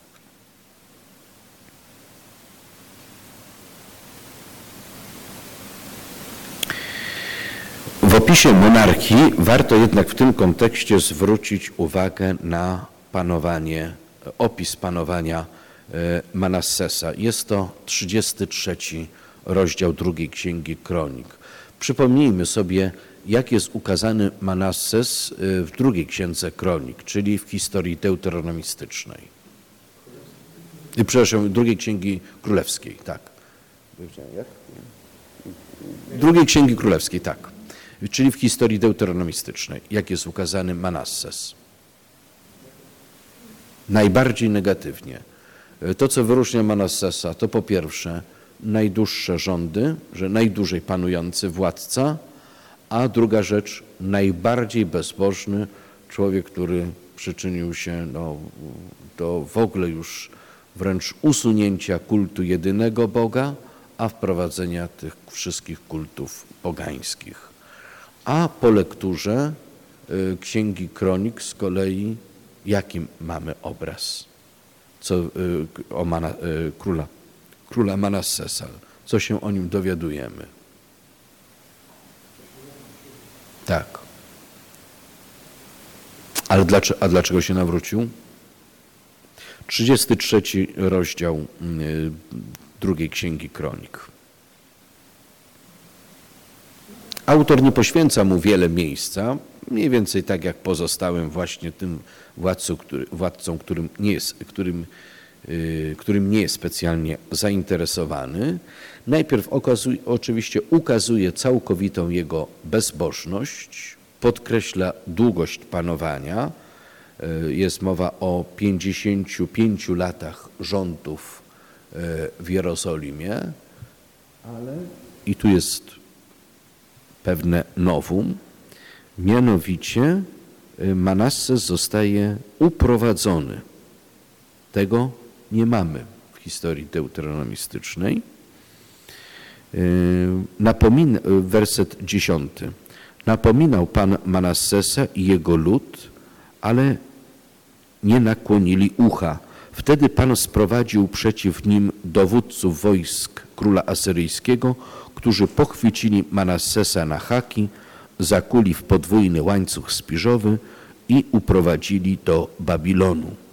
W opisie monarchii warto jednak w tym kontekście zwrócić uwagę na panowanie, opis panowania e, Manassesa. Jest to 33 rozdział drugiej księgi kronik. Przypomnijmy sobie, jak jest ukazany Manasses e, w drugiej księdze kronik, czyli w historii deuteronomistycznej. Przepraszam, drugiej księgi królewskiej, tak. Drugiej księgi królewskiej, tak czyli w historii deuteronomistycznej, jak jest ukazany Manasses. Najbardziej negatywnie. To, co wyróżnia Manassesa, to po pierwsze najdłuższe rządy, że najdłużej panujący władca, a druga rzecz, najbardziej bezbożny człowiek, który przyczynił się no, do w ogóle już wręcz usunięcia kultu jedynego Boga, a wprowadzenia tych wszystkich kultów pogańskich. A po lekturze y, Księgi Kronik z kolei jakim mamy obraz co, y, o Mana, y, króla, króla Manassesa? Co się o nim dowiadujemy? Tak. Ale dlaczego, a dlaczego się nawrócił? 33 rozdział drugiej Księgi Kronik. Autor nie poświęca mu wiele miejsca, mniej więcej tak jak pozostałym właśnie tym władcą, który, władcą którym, nie jest, którym, którym nie jest specjalnie zainteresowany. Najpierw okazuje, oczywiście ukazuje całkowitą jego bezbożność, podkreśla długość panowania. Yy, jest mowa o 55 latach rządów yy, w Jerozolimie, ale i tu jest pewne nowum, mianowicie y, Manasses zostaje uprowadzony. Tego nie mamy w historii deuteronomistycznej. Y, napomina, y, werset dziesiąty. Napominał Pan Manassesa i jego lud, ale nie nakłonili ucha. Wtedy Pan sprowadził przeciw nim dowódców wojsk króla asyryjskiego, którzy pochwycili Manassesa na haki, zakuli w podwójny łańcuch spiżowy i uprowadzili do Babilonu.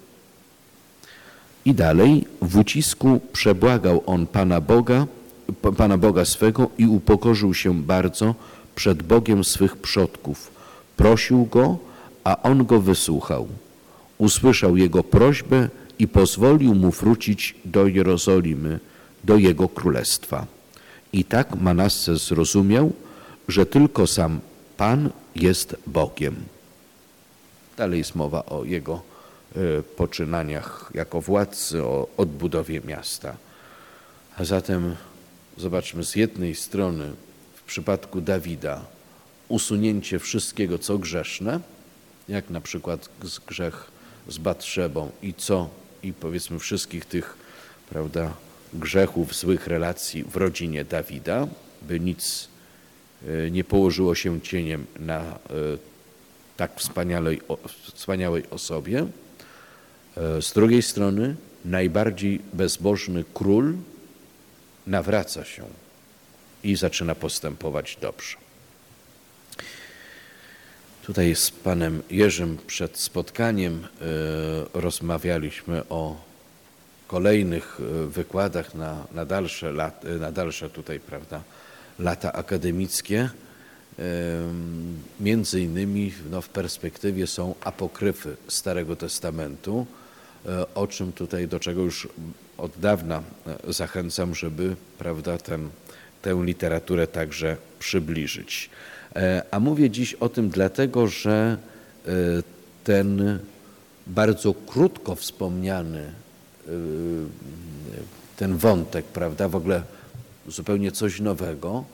I dalej w ucisku przebłagał on Pana Boga, Pana Boga swego i upokorzył się bardzo przed Bogiem swych przodków. Prosił Go, a On go wysłuchał. Usłyszał jego prośbę i pozwolił mu wrócić do Jerozolimy, do jego królestwa. I tak Manasses zrozumiał, że tylko sam Pan jest Bogiem. Dalej jest mowa o jego poczynaniach jako władcy, o odbudowie miasta. A zatem zobaczmy z jednej strony w przypadku Dawida usunięcie wszystkiego, co grzeszne, jak na przykład grzech z Batrzebą i co, i powiedzmy wszystkich tych, prawda, grzechów, złych relacji w rodzinie Dawida, by nic e, nie położyło się cieniem na e, tak wspaniałej, wspaniałej osobie. E, z drugiej strony najbardziej bezbożny król nawraca się i zaczyna postępować dobrze. Tutaj z panem Jerzym przed spotkaniem rozmawialiśmy o kolejnych e, wykładach na, na, dalsze, lat, e, na dalsze tutaj, prawda, lata akademickie. Między innymi no, w perspektywie są apokryfy Starego Testamentu, e, o czym tutaj, do czego już od dawna zachęcam, żeby prawda, ten, tę literaturę także przybliżyć. A mówię dziś o tym dlatego, że ten bardzo krótko wspomniany ten wątek, prawda, w ogóle zupełnie coś nowego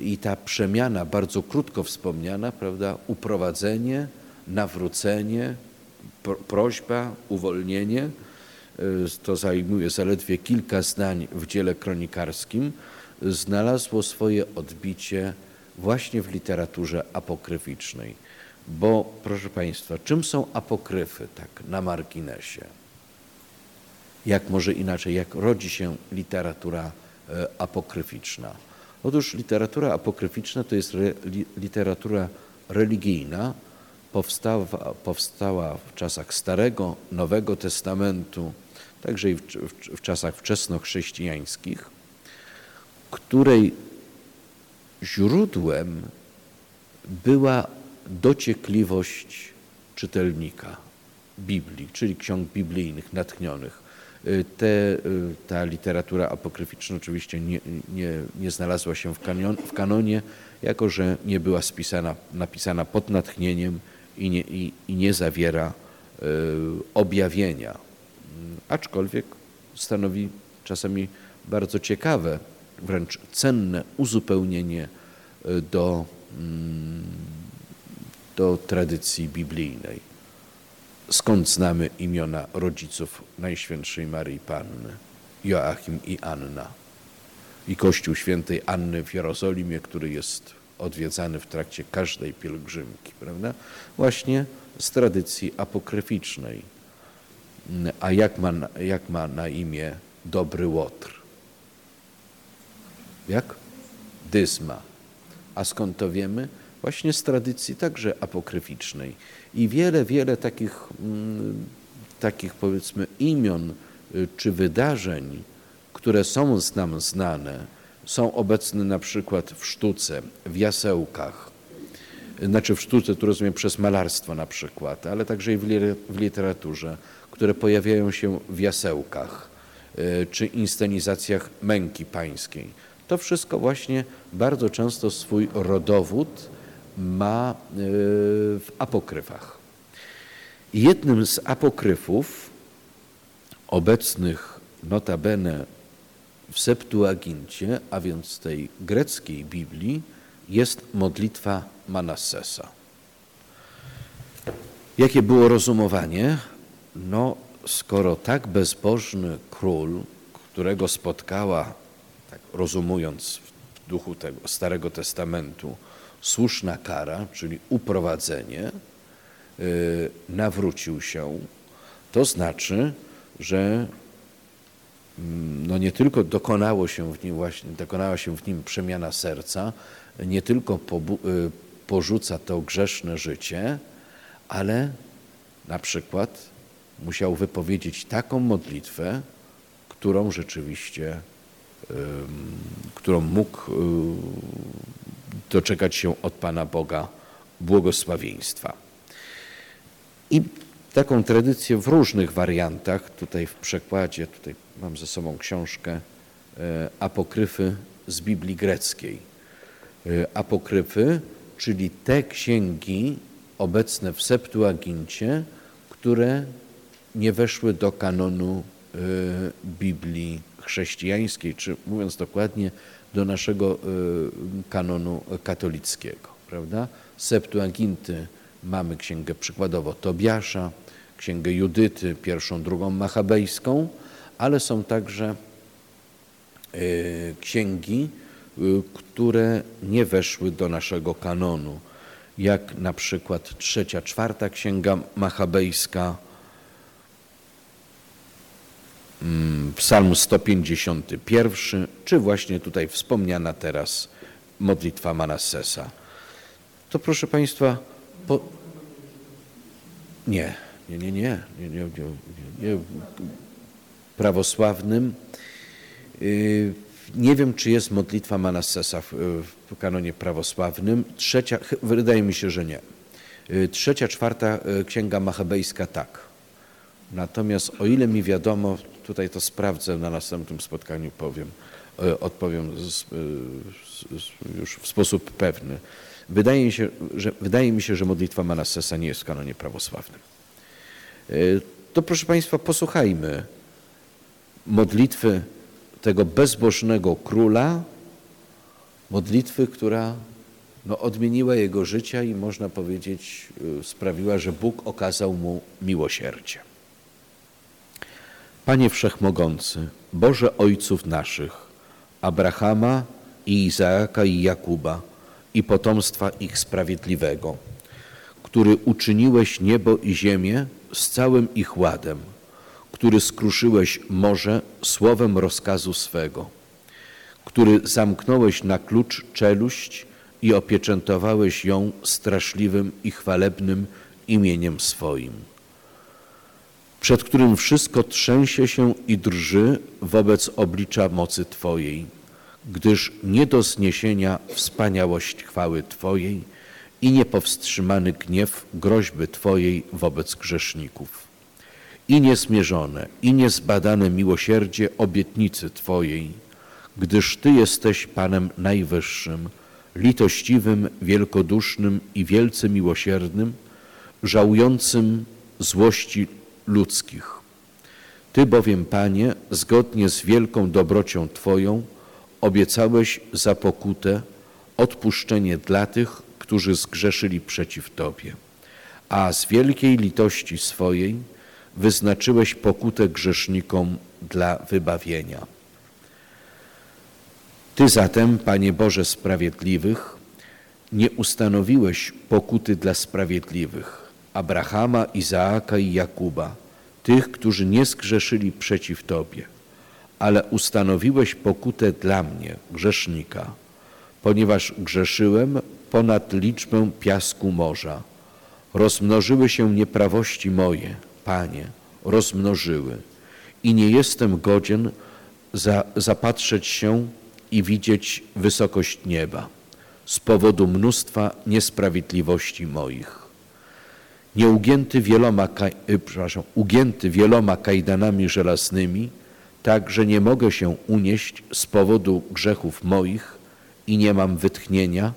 i ta przemiana bardzo krótko wspomniana, prawda, uprowadzenie, nawrócenie, prośba, uwolnienie, y, to zajmuje zaledwie kilka zdań w dziele kronikarskim, znalazło swoje odbicie właśnie w literaturze apokryficznej. Bo proszę Państwa, czym są apokryfy tak na marginesie? Jak może inaczej, jak rodzi się literatura e, apokryficzna? Otóż literatura apokryficzna to jest re, li, literatura religijna, powstała, powstała w czasach Starego, Nowego Testamentu, także i w, w, w czasach wczesnochrześcijańskich, której źródłem była dociekliwość czytelnika Biblii, czyli ksiąg biblijnych, natchnionych. Y, te, y, ta literatura apokryficzna oczywiście nie, nie, nie znalazła się w, kanion, w kanonie, jako że nie była spisana, napisana pod natchnieniem i nie, i, i nie zawiera y, objawienia, mm, aczkolwiek stanowi czasami bardzo ciekawe, wręcz cenne uzupełnienie do, mm, do tradycji biblijnej. Skąd znamy imiona rodziców Najświętszej Maryi Panny, Joachim i Anna? I Kościół Świętej Anny w Jerozolimie, który jest odwiedzany w trakcie każdej pielgrzymki, prawda? Właśnie z tradycji apokryficznej. A jak ma, jak ma na imię dobry łotr? Jak? Dysma. A skąd to wiemy? Właśnie z tradycji także apokryficznej. I wiele, wiele takich, mm, takich powiedzmy imion y, czy wydarzeń, które są nam znane, są obecne na przykład w sztuce, w jasełkach, znaczy w sztuce, tu rozumiem przez malarstwo na przykład, ale także i w literaturze, które pojawiają się w jasełkach y, czy inscenizacjach męki pańskiej. To wszystko właśnie bardzo często swój rodowód ma y, w apokryfach. Jednym z apokryfów obecnych notabene w Septuagincie, a więc tej greckiej Biblii, jest modlitwa Manassesa. Jakie było rozumowanie? No, skoro tak bezbożny król, którego spotkała, tak rozumując w duchu tego Starego Testamentu, słuszna kara, czyli uprowadzenie, y, nawrócił się, to znaczy, że no nie tylko dokonało się w nim właśnie, dokonała się w nim przemiana serca, nie tylko y, porzuca to grzeszne życie, ale na przykład musiał wypowiedzieć taką modlitwę, którą rzeczywiście, którą mógł y, doczekać się od Pana Boga błogosławieństwa. I taką tradycję w różnych wariantach, tutaj w przekładzie, tutaj mam ze sobą książkę e, Apokryfy z Biblii greckiej. E, apokryfy, czyli te księgi obecne w Septuagincie, które nie weszły do kanonu e, Biblii chrześcijańskiej, czy mówiąc dokładnie, do naszego kanonu katolickiego. Prawda? Septuaginty mamy księgę przykładowo Tobiasza, księgę Judyty, pierwszą, drugą machabejską, ale są także e, księgi, e, które nie weszły do naszego kanonu, jak na przykład trzecia, czwarta księga machabejska, mm, psalm 151, czy właśnie tutaj wspomniana teraz modlitwa Manassesa. To proszę Państwa, po... nie, nie, nie, nie, nie, nie, nie, nie prawosławnym. Y, nie wiem, czy jest modlitwa Manassesa w, kanonie prawosławnym. Trzecia, wydaje mi się, że nie. Y, trzecia, czwarta y, księga machabejska tak. Natomiast o ile mi wiadomo, Tutaj to sprawdzę na następnym spotkaniu, powiem, odpowiem z, z, już w sposób pewny. Wydaje mi, się, że, wydaje mi się, że modlitwa Manassesa nie jest w kanonie prawosławnym. To proszę Państwa, posłuchajmy modlitwy tego bezbożnego króla, modlitwy, która no, odmieniła jego życie i można powiedzieć sprawiła, że Bóg okazał mu miłosierdzie. Panie Wszechmogący, Boże Ojców naszych, Abrahama i Izaaka i Jakuba i potomstwa ich sprawiedliwego, który uczyniłeś niebo i ziemię z całym ich ładem, który skruszyłeś morze słowem rozkazu swego, który zamknąłeś na klucz czeluść i opieczętowałeś ją straszliwym i chwalebnym imieniem swoim, przed którym wszystko trzęsie się i drży wobec oblicza mocy Twojej, gdyż nie do zniesienia wspaniałość chwały Twojej i niepowstrzymany gniew groźby Twojej wobec grzeszników. I niezmierzone, i niezbadane miłosierdzie obietnicy Twojej, gdyż Ty jesteś Panem Najwyższym, litościwym, wielkodusznym i wielce miłosiernym, żałującym złości ludzkich. Ty bowiem, Panie, zgodnie z wielką dobrocią Twoją, obiecałeś za pokutę odpuszczenie dla tych, którzy zgrzeszyli przeciw Tobie, a z wielkiej litości swojej wyznaczyłeś pokutę grzesznikom dla wybawienia. Ty zatem, Panie Boże Sprawiedliwych, nie ustanowiłeś pokuty dla sprawiedliwych, Abrahama, Izaaka i Jakuba, tych, którzy nie zgrzeszyli przeciw Tobie, ale ustanowiłeś pokutę dla mnie, grzesznika, ponieważ grzeszyłem ponad liczbę piasku morza. Rozmnożyły się nieprawości moje, Panie, rozmnożyły i nie jestem godzien za, zapatrzeć się i widzieć wysokość nieba z powodu mnóstwa niesprawiedliwości moich. Nieugięty wieloma, y, przepraszam, ugięty wieloma kajdanami żelaznymi, tak, że nie mogę się unieść z powodu grzechów moich i nie mam wytchnienia,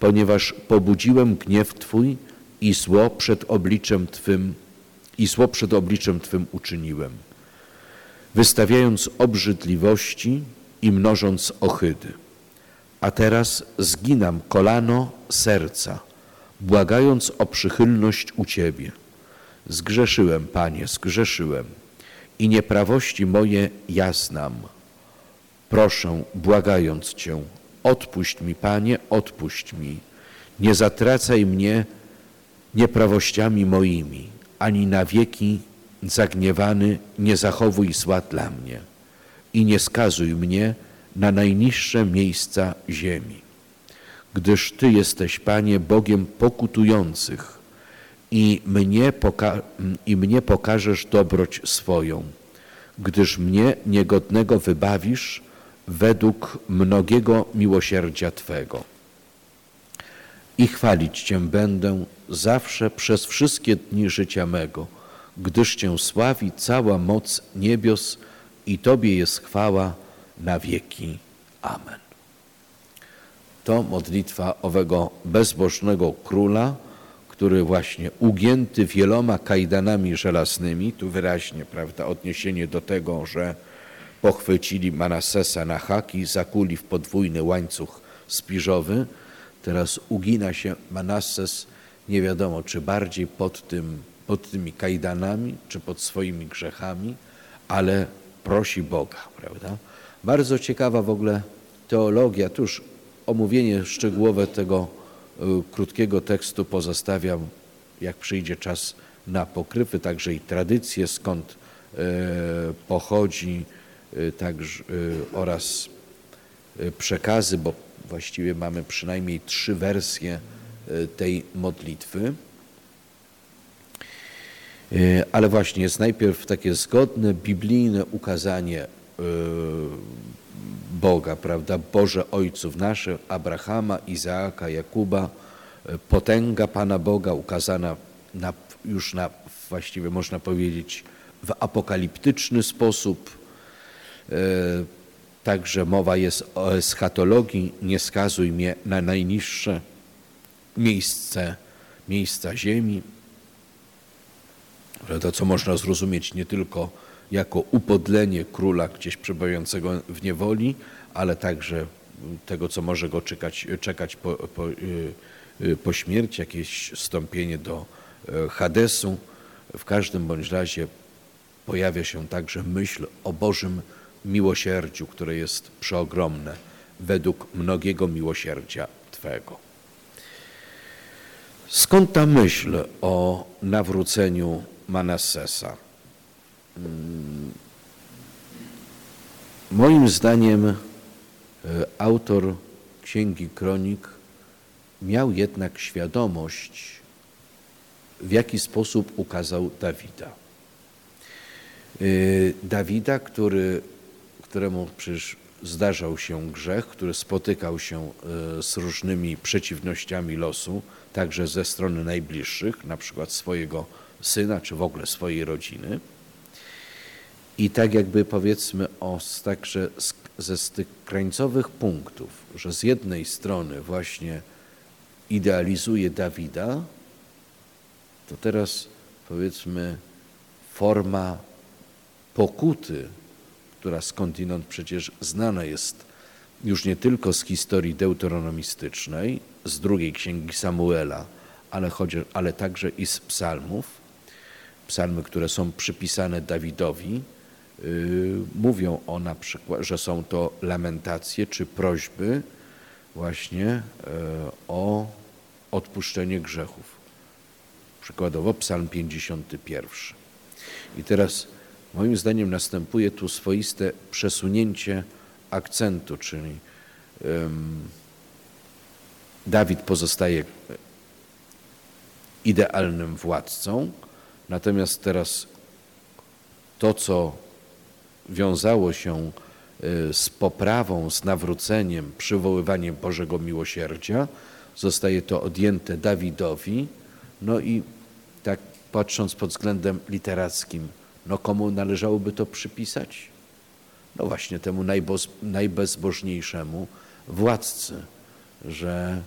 ponieważ pobudziłem gniew Twój i zło przed obliczem Twym i zło przed obliczem Twym uczyniłem, wystawiając obrzydliwości i mnożąc ohydy. A teraz zginam kolano serca, błagając o przychylność u Ciebie. Zgrzeszyłem, Panie, zgrzeszyłem i nieprawości moje ja znam. Proszę, błagając Cię, odpuść mi, Panie, odpuść mi. Nie zatracaj mnie nieprawościami moimi, ani na wieki zagniewany nie zachowuj zła dla mnie i nie skazuj mnie na najniższe miejsca ziemi. Gdyż Ty jesteś, Panie, Bogiem pokutujących i mnie, poka i mnie pokażesz dobroć swoją, gdyż mnie niegodnego wybawisz według mnogiego miłosierdzia Twego. I chwalić Cię będę zawsze przez wszystkie dni życia mego, gdyż Cię sławi cała moc niebios i Tobie jest chwała na wieki. Amen. To modlitwa owego bezbożnego króla, który właśnie ugięty wieloma kajdanami żelaznymi, tu wyraźnie, prawda, odniesienie do tego, że pochwycili Manassesa na haki, zakuli w podwójny łańcuch spiżowy. Teraz ugina się Manasses, nie wiadomo czy bardziej pod, tym, pod tymi kajdanami, czy pod swoimi grzechami, ale prosi Boga, prawda? Bardzo ciekawa w ogóle teologia. Tuż omówienie szczegółowe tego y, krótkiego tekstu pozostawiam, jak przyjdzie czas na pokrywy, także i tradycje, skąd y, pochodzi y, także, oraz przekazy, bo właściwie mamy przynajmniej trzy wersje tej modlitwy. Ale właśnie jest najpierw takie zgodne, biblijne ukazanie Boga, prawda? Boże Ojców naszych, Abrahama, Izaaka, Jakuba, potęga Pana Boga ukazana na, już na właściwie można powiedzieć w apokaliptyczny sposób. Także mowa jest o eschatologii, nie skazuj mnie na najniższe miejsce, miejsca ziemi. To, co można zrozumieć nie tylko jako upodlenie króla gdzieś przebywającego w niewoli, ale także tego, co może go czekać, czekać po, po, y, y, po śmierci, jakieś wstąpienie do e, Hadesu. W każdym bądź razie pojawia się także myśl o Bożym miłosierdziu, które jest przeogromne według mnogiego miłosierdzia Twego. Skąd ta myśl o nawróceniu Manassesa? Mm, moim zdaniem e, autor Księgi Kronik miał jednak świadomość, w jaki sposób ukazał Dawida. E, Dawida, który, któremu przecież zdarzał się grzech, który spotykał się e, z różnymi przeciwnościami losu, także ze strony najbliższych, na przykład swojego syna, czy w ogóle swojej rodziny. I tak jakby powiedzmy o także ze tych krańcowych punktów, że z jednej strony właśnie idealizuje Dawida, to teraz powiedzmy forma pokuty, która skądinąd przecież znana jest już nie tylko z historii deuteronomistycznej, z drugiej księgi Samuela, ale, chodzi, ale także i z psalmów, psalmy, które są przypisane Dawidowi, yy, mówią o na przykład, że są to lamentacje czy prośby właśnie yy, o odpuszczenie grzechów. Przykładowo psalm 51. I teraz moim zdaniem następuje tu swoiste przesunięcie akcentu, czyli Dawid pozostaje idealnym władcą, natomiast teraz to, co wiązało się e, z poprawą, z nawróceniem, przywoływaniem Bożego miłosierdzia, zostaje to odjęte Dawidowi, no i tak patrząc pod względem literackim, no komu należałoby to przypisać? No właśnie temu najbezbożniejszemu władcy, że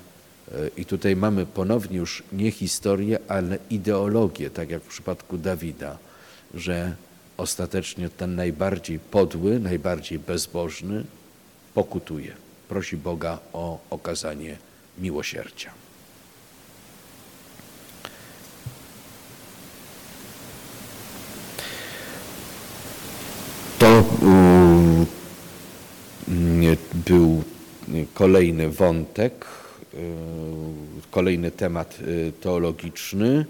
i tutaj mamy ponownie już nie historię, ale ideologię, tak jak w przypadku Dawida, że ostatecznie ten najbardziej podły, najbardziej bezbożny pokutuje, prosi Boga o okazanie miłosierdzia. To był kolejny wątek, kolejny temat y, teologiczny,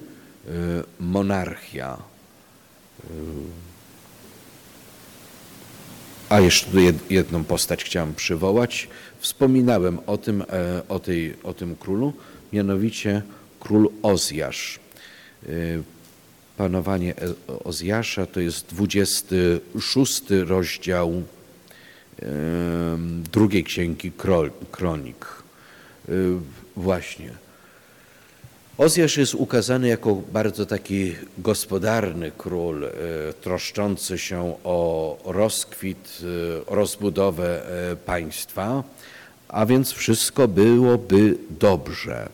y, monarchia. A jeszcze jedną postać chciałem przywołać. Wspominałem o tym, e, o, tej, o tym królu, mianowicie król Ozjasz. Panowanie e, Ozjasza to jest 26 rozdział drugiej księgi Kronik. Y, właśnie. Ozjasz jest ukazany jako bardzo taki gospodarny król, y, troszczący się o rozkwit, y, rozbudowę państwa, a więc wszystko byłoby dobrze.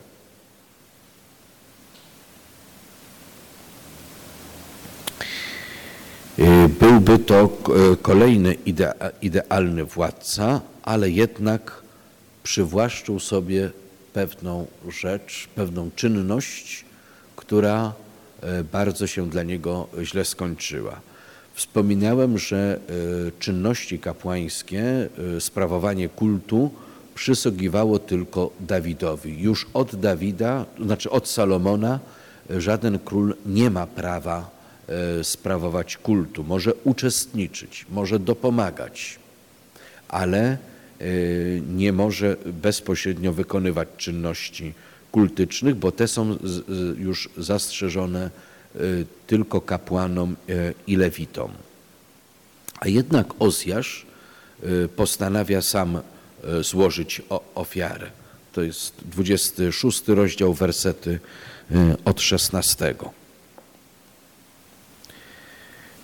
Byłby to kolejny idealny władca, ale jednak przywłaszczył sobie pewną rzecz, pewną czynność, która e, bardzo się dla niego źle skończyła. Wspominałem, że e, czynności kapłańskie, e, sprawowanie kultu przysługiwało tylko Dawidowi. Już od Dawida, znaczy od Salomona, żaden król nie ma prawa sprawować kultu. Może uczestniczyć, może dopomagać, ale nie może bezpośrednio wykonywać czynności kultycznych, bo te są już zastrzeżone y, tylko kapłanom y, i lewitom. A jednak Ozjasz postanawia sam złożyć ofiarę. To jest 26 rozdział, wersety od 16.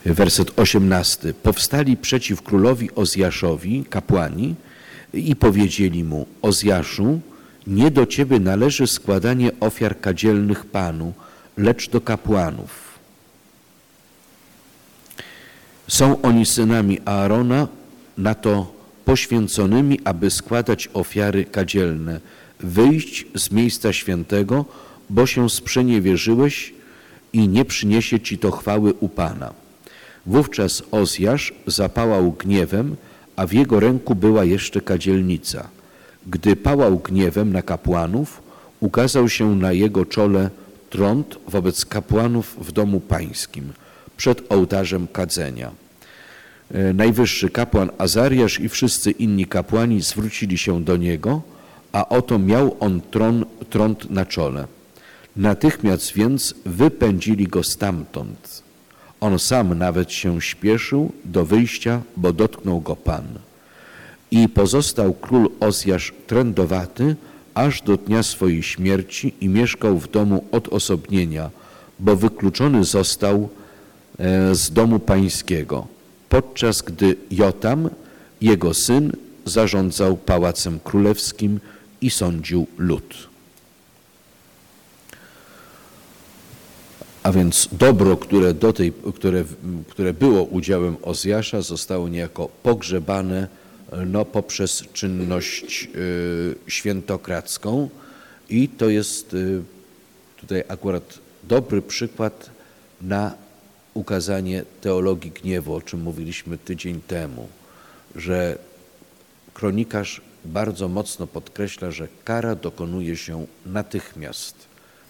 Werset 18. Powstali przeciw królowi Ozjaszowi kapłani, i powiedzieli mu, Ozjaszu, nie do ciebie należy składanie ofiar kadzielnych Panu, lecz do kapłanów. Są oni synami Aarona, na to poświęconymi, aby składać ofiary kadzielne. Wyjść z miejsca świętego, bo się sprzeniewierzyłeś i nie przyniesie ci to chwały u Pana. Wówczas Ozjasz zapałał gniewem, a w jego ręku była jeszcze kadzielnica. Gdy pałał gniewem na kapłanów, ukazał się na jego czole trąd wobec kapłanów w domu pańskim przed ołtarzem kadzenia. E, najwyższy kapłan Azariasz i wszyscy inni kapłani zwrócili się do niego, a oto miał on tron, trąd na czole. Natychmiast więc wypędzili go stamtąd. On sam nawet się śpieszył do wyjścia, bo dotknął go Pan. I pozostał król Ozjasz trędowaty aż do dnia swojej śmierci i mieszkał w domu odosobnienia, bo wykluczony został e, z domu pańskiego, podczas gdy Jotam, jego syn, zarządzał pałacem królewskim i sądził lud. A więc dobro, które, do tej, które, które było udziałem Ozjasza, zostało niejako pogrzebane no, poprzez czynność y, świętokradzką i to jest y, tutaj akurat dobry przykład na ukazanie teologii gniewu, o czym mówiliśmy tydzień temu, że kronikarz bardzo mocno podkreśla, że kara dokonuje się natychmiast.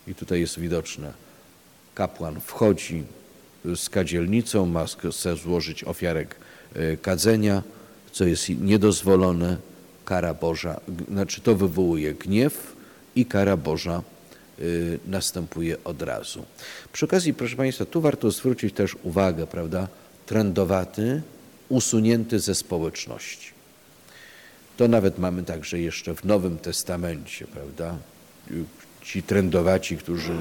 I tutaj jest widoczne, kapłan wchodzi z kadzielnicą, ma chce złożyć ofiarę y, kadzenia, co jest niedozwolone, kara Boża, znaczy to wywołuje gniew i kara Boża y, następuje od razu. Przy okazji, proszę Państwa, tu warto zwrócić też uwagę, prawda, trendowaty, usunięty ze społeczności. To nawet mamy także jeszcze w Nowym Testamencie, prawda, ci trendowaci, którzy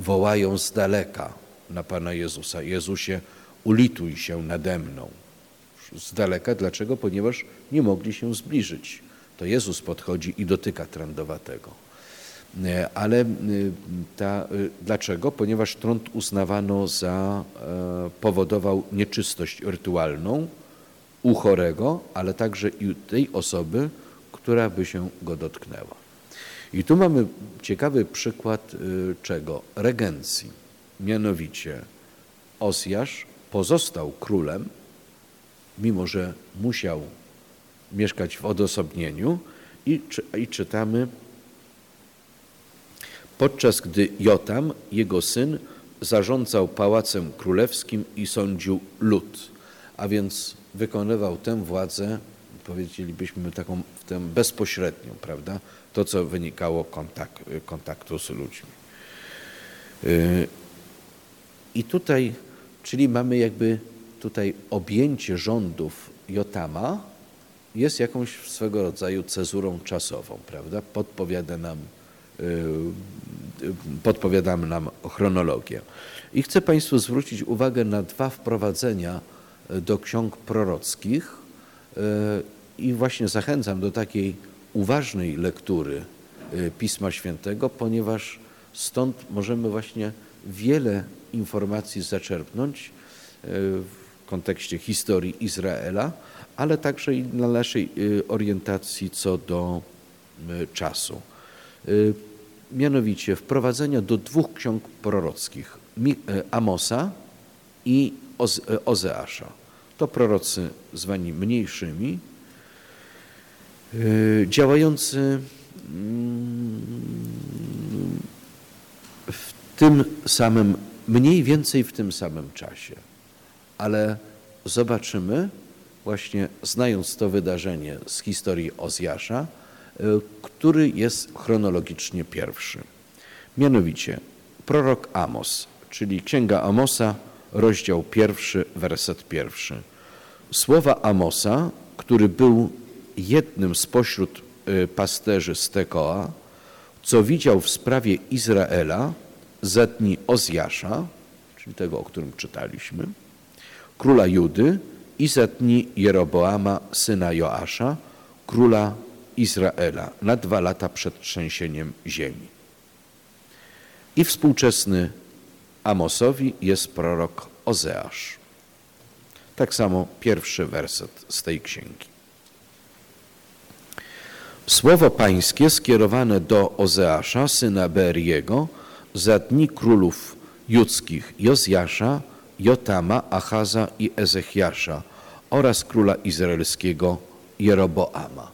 wołają z daleka na Pana Jezusa, Jezusie, ulituj się nade mną z daleka. Dlaczego? Ponieważ nie mogli się zbliżyć. To Jezus podchodzi i dotyka trądowatego. E, ale e, ta, e, dlaczego? Ponieważ trąd uznawano za, powodował nieczystość rytualną u chorego, ale także i tej osoby, która by się go dotknęła. I tu mamy ciekawy przykład czego? Regencji. Mianowicie Osjasz pozostał królem, mimo że musiał mieszkać w odosobnieniu i, i czytamy, podczas gdy Jotam, jego syn, zarządzał pałacem królewskim i sądził lud, a więc wykonywał tę władzę, powiedzielibyśmy taką tę bezpośrednią, prawda? To, co wynikało kontakt, kontaktu z ludźmi. Y, I tutaj, czyli mamy jakby tutaj objęcie rządów Jotama jest jakąś swego rodzaju cezurą czasową, prawda? Podpowiada nam, yy, podpowiadamy nam chronologię. I chcę Państwu zwrócić uwagę na dwa wprowadzenia do ksiąg prorockich yy, i właśnie zachęcam do takiej uważnej lektury yy, Pisma Świętego, ponieważ stąd możemy właśnie wiele informacji zaczerpnąć kontekście historii Izraela, ale także i dla naszej y, orientacji co do y, czasu. Y, mianowicie wprowadzenia do dwóch ksiąg prorockich, Amosa i Ozeasza. To prorocy zwani mniejszymi, działający mm, w tym samym, mniej więcej w tym samym czasie ale zobaczymy, właśnie znając to wydarzenie z historii Ozjasza, y, który jest chronologicznie pierwszy. Mianowicie prorok Amos, czyli Księga Amosa, rozdział pierwszy, werset pierwszy. Słowa Amosa, który był jednym spośród y, pasterzy z Tekoa, co widział w sprawie Izraela za dni Ozjasza, czyli tego, o którym czytaliśmy, króla Judy i za dni Jeroboama, syna Joasza, króla Izraela, na dwa lata przed trzęsieniem ziemi. I współczesny Amosowi jest prorok Ozeasz. Tak samo pierwszy werset z tej księgi. Słowo pańskie skierowane do Ozeasza, syna Beriego, za dni królów judzkich Jozjasza, Jotama, Achaza i Ezechiasza oraz króla izraelskiego Jeroboama.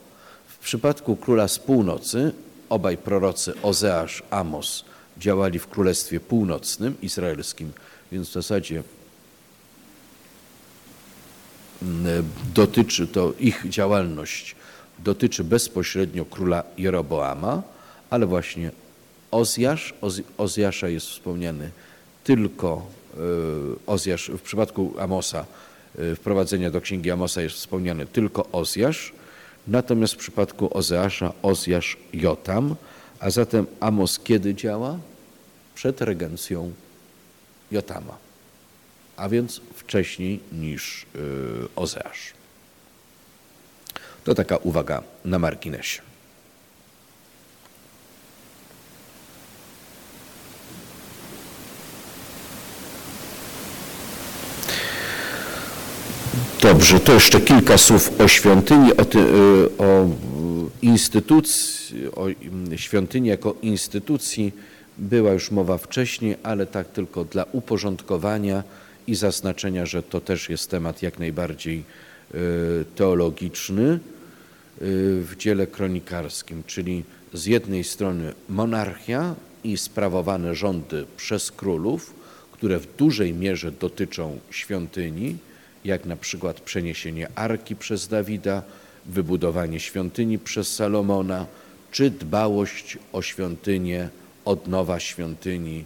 W przypadku króla z północy obaj prorocy Ozeasz, Amos działali w Królestwie Północnym Izraelskim, więc w zasadzie mm, dotyczy to ich działalność dotyczy bezpośrednio króla Jeroboama, ale właśnie Ozjasz, Ozjasza jest wspomniany tylko e, Ozjasz, w przypadku Amosa, e, wprowadzenia do księgi Amosa jest wspomniany tylko Ozjasz, natomiast w przypadku Ozeasza Ozjasz Jotam, a zatem Amos kiedy działa? Przed regencją Jotama, a więc wcześniej niż e, Ozeasz. To taka uwaga na marginesie. Dobrze, to jeszcze kilka słów o świątyni, o, ty, y, o instytucji, o świątyni jako instytucji. Była już mowa wcześniej, ale tak tylko dla uporządkowania i zaznaczenia, że to też jest temat jak najbardziej y, teologiczny y, w dziele kronikarskim, czyli z jednej strony monarchia i sprawowane rządy przez królów, które w dużej mierze dotyczą świątyni, jak na przykład przeniesienie arki przez Dawida, wybudowanie świątyni przez Salomona, czy dbałość o świątynię, odnowa świątyni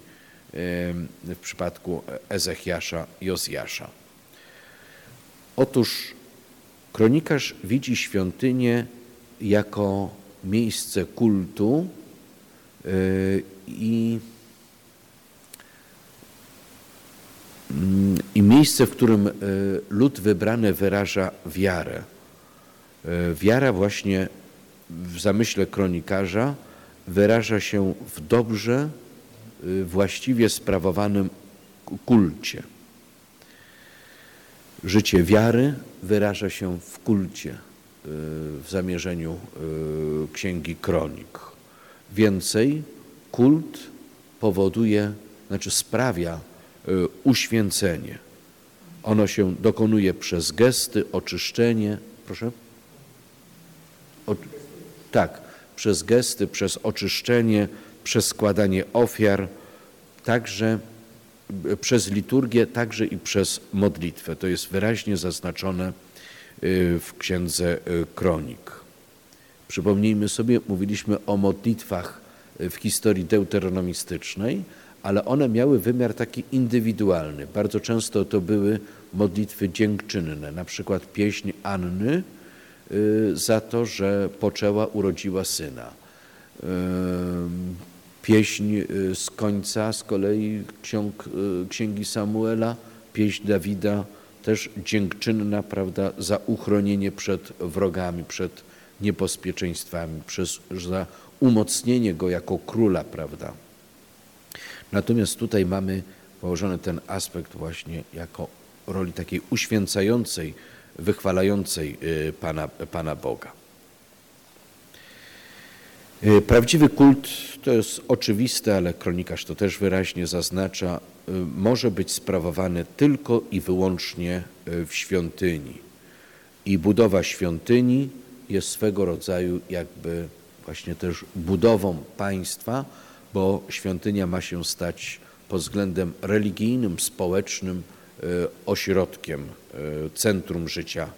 w przypadku Ezechiasza i Ozjasza. Otóż kronikarz widzi świątynię jako miejsce kultu y, i Mm, i miejsce, w którym e, lud wybrany wyraża wiarę. E, wiara właśnie w zamyśle kronikarza wyraża się w dobrze, właściwie sprawowanym kulcie. Życie wiary wyraża się w kulcie w zamierzeniu Księgi Kronik. Więcej, kult powoduje, znaczy sprawia, Y, uświęcenie. Ono się dokonuje przez gesty, oczyszczenie. Proszę? O, tak, przez gesty, przez oczyszczenie, przez składanie ofiar, także y, przez liturgię, także i przez modlitwę. To jest wyraźnie zaznaczone y, w księdze Kronik. Przypomnijmy sobie, mówiliśmy o modlitwach w historii deuteronomistycznej, ale one miały wymiar taki indywidualny. Bardzo często to były modlitwy dziękczynne, na przykład pieśń Anny y, za to, że poczęła, urodziła syna. Y, pieśń y, z końca z kolei ksiąg, księgi Samuela, pieśń Dawida, też dziękczynna, prawda, za uchronienie przed wrogami, przed niebezpieczeństwami, przez, za umocnienie go jako króla, prawda. Natomiast tutaj mamy położony ten aspekt właśnie jako roli takiej uświęcającej, wychwalającej y, Pana, Pana Boga. Y, prawdziwy kult to jest oczywiste, ale kronikarz to też wyraźnie zaznacza, y, może być sprawowany tylko i wyłącznie w świątyni. I budowa świątyni jest swego rodzaju jakby właśnie też budową państwa, bo świątynia ma się stać pod względem religijnym, społecznym ośrodkiem, centrum życia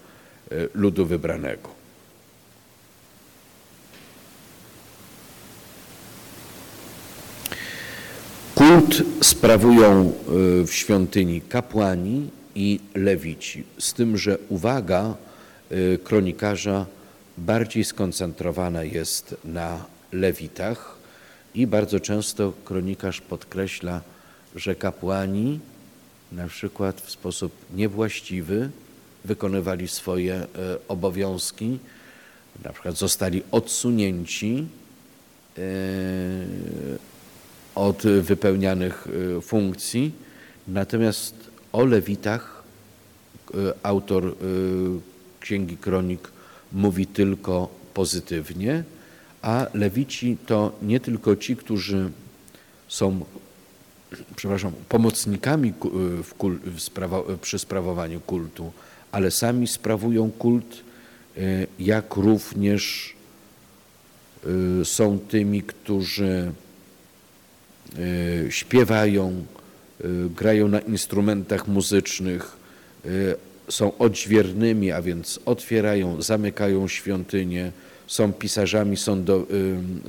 ludu wybranego. Kult sprawują w świątyni kapłani i lewici, z tym, że uwaga kronikarza bardziej skoncentrowana jest na lewitach, i bardzo często kronikarz podkreśla, że kapłani na przykład w sposób niewłaściwy wykonywali swoje e, obowiązki, na przykład zostali odsunięci od wypełnianych e, funkcji. Natomiast o Lewitach autor Księgi Kronik mówi tylko pozytywnie, a lewici to nie tylko ci, którzy są przepraszam, pomocnikami w kul, w przy sprawowaniu kultu, ale sami sprawują kult, jak również są tymi, którzy śpiewają, grają na instrumentach muzycznych, są odźwiernymi, a więc otwierają, zamykają świątynię, są pisarzami sądo,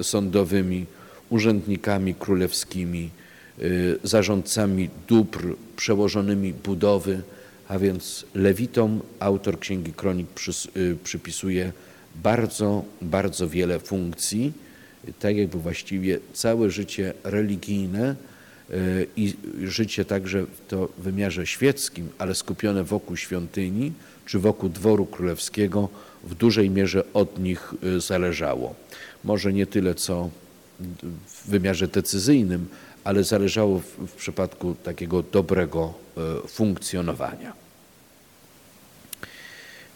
sądowymi, urzędnikami królewskimi, zarządcami dóbr, przełożonymi budowy, a więc Lewitom autor Księgi Kronik przypisuje bardzo, bardzo wiele funkcji, tak jakby właściwie całe życie religijne i życie także w to wymiarze świeckim, ale skupione wokół świątyni czy wokół dworu królewskiego w dużej mierze od nich zależało. Może nie tyle co w wymiarze decyzyjnym, ale zależało w, w przypadku takiego dobrego funkcjonowania.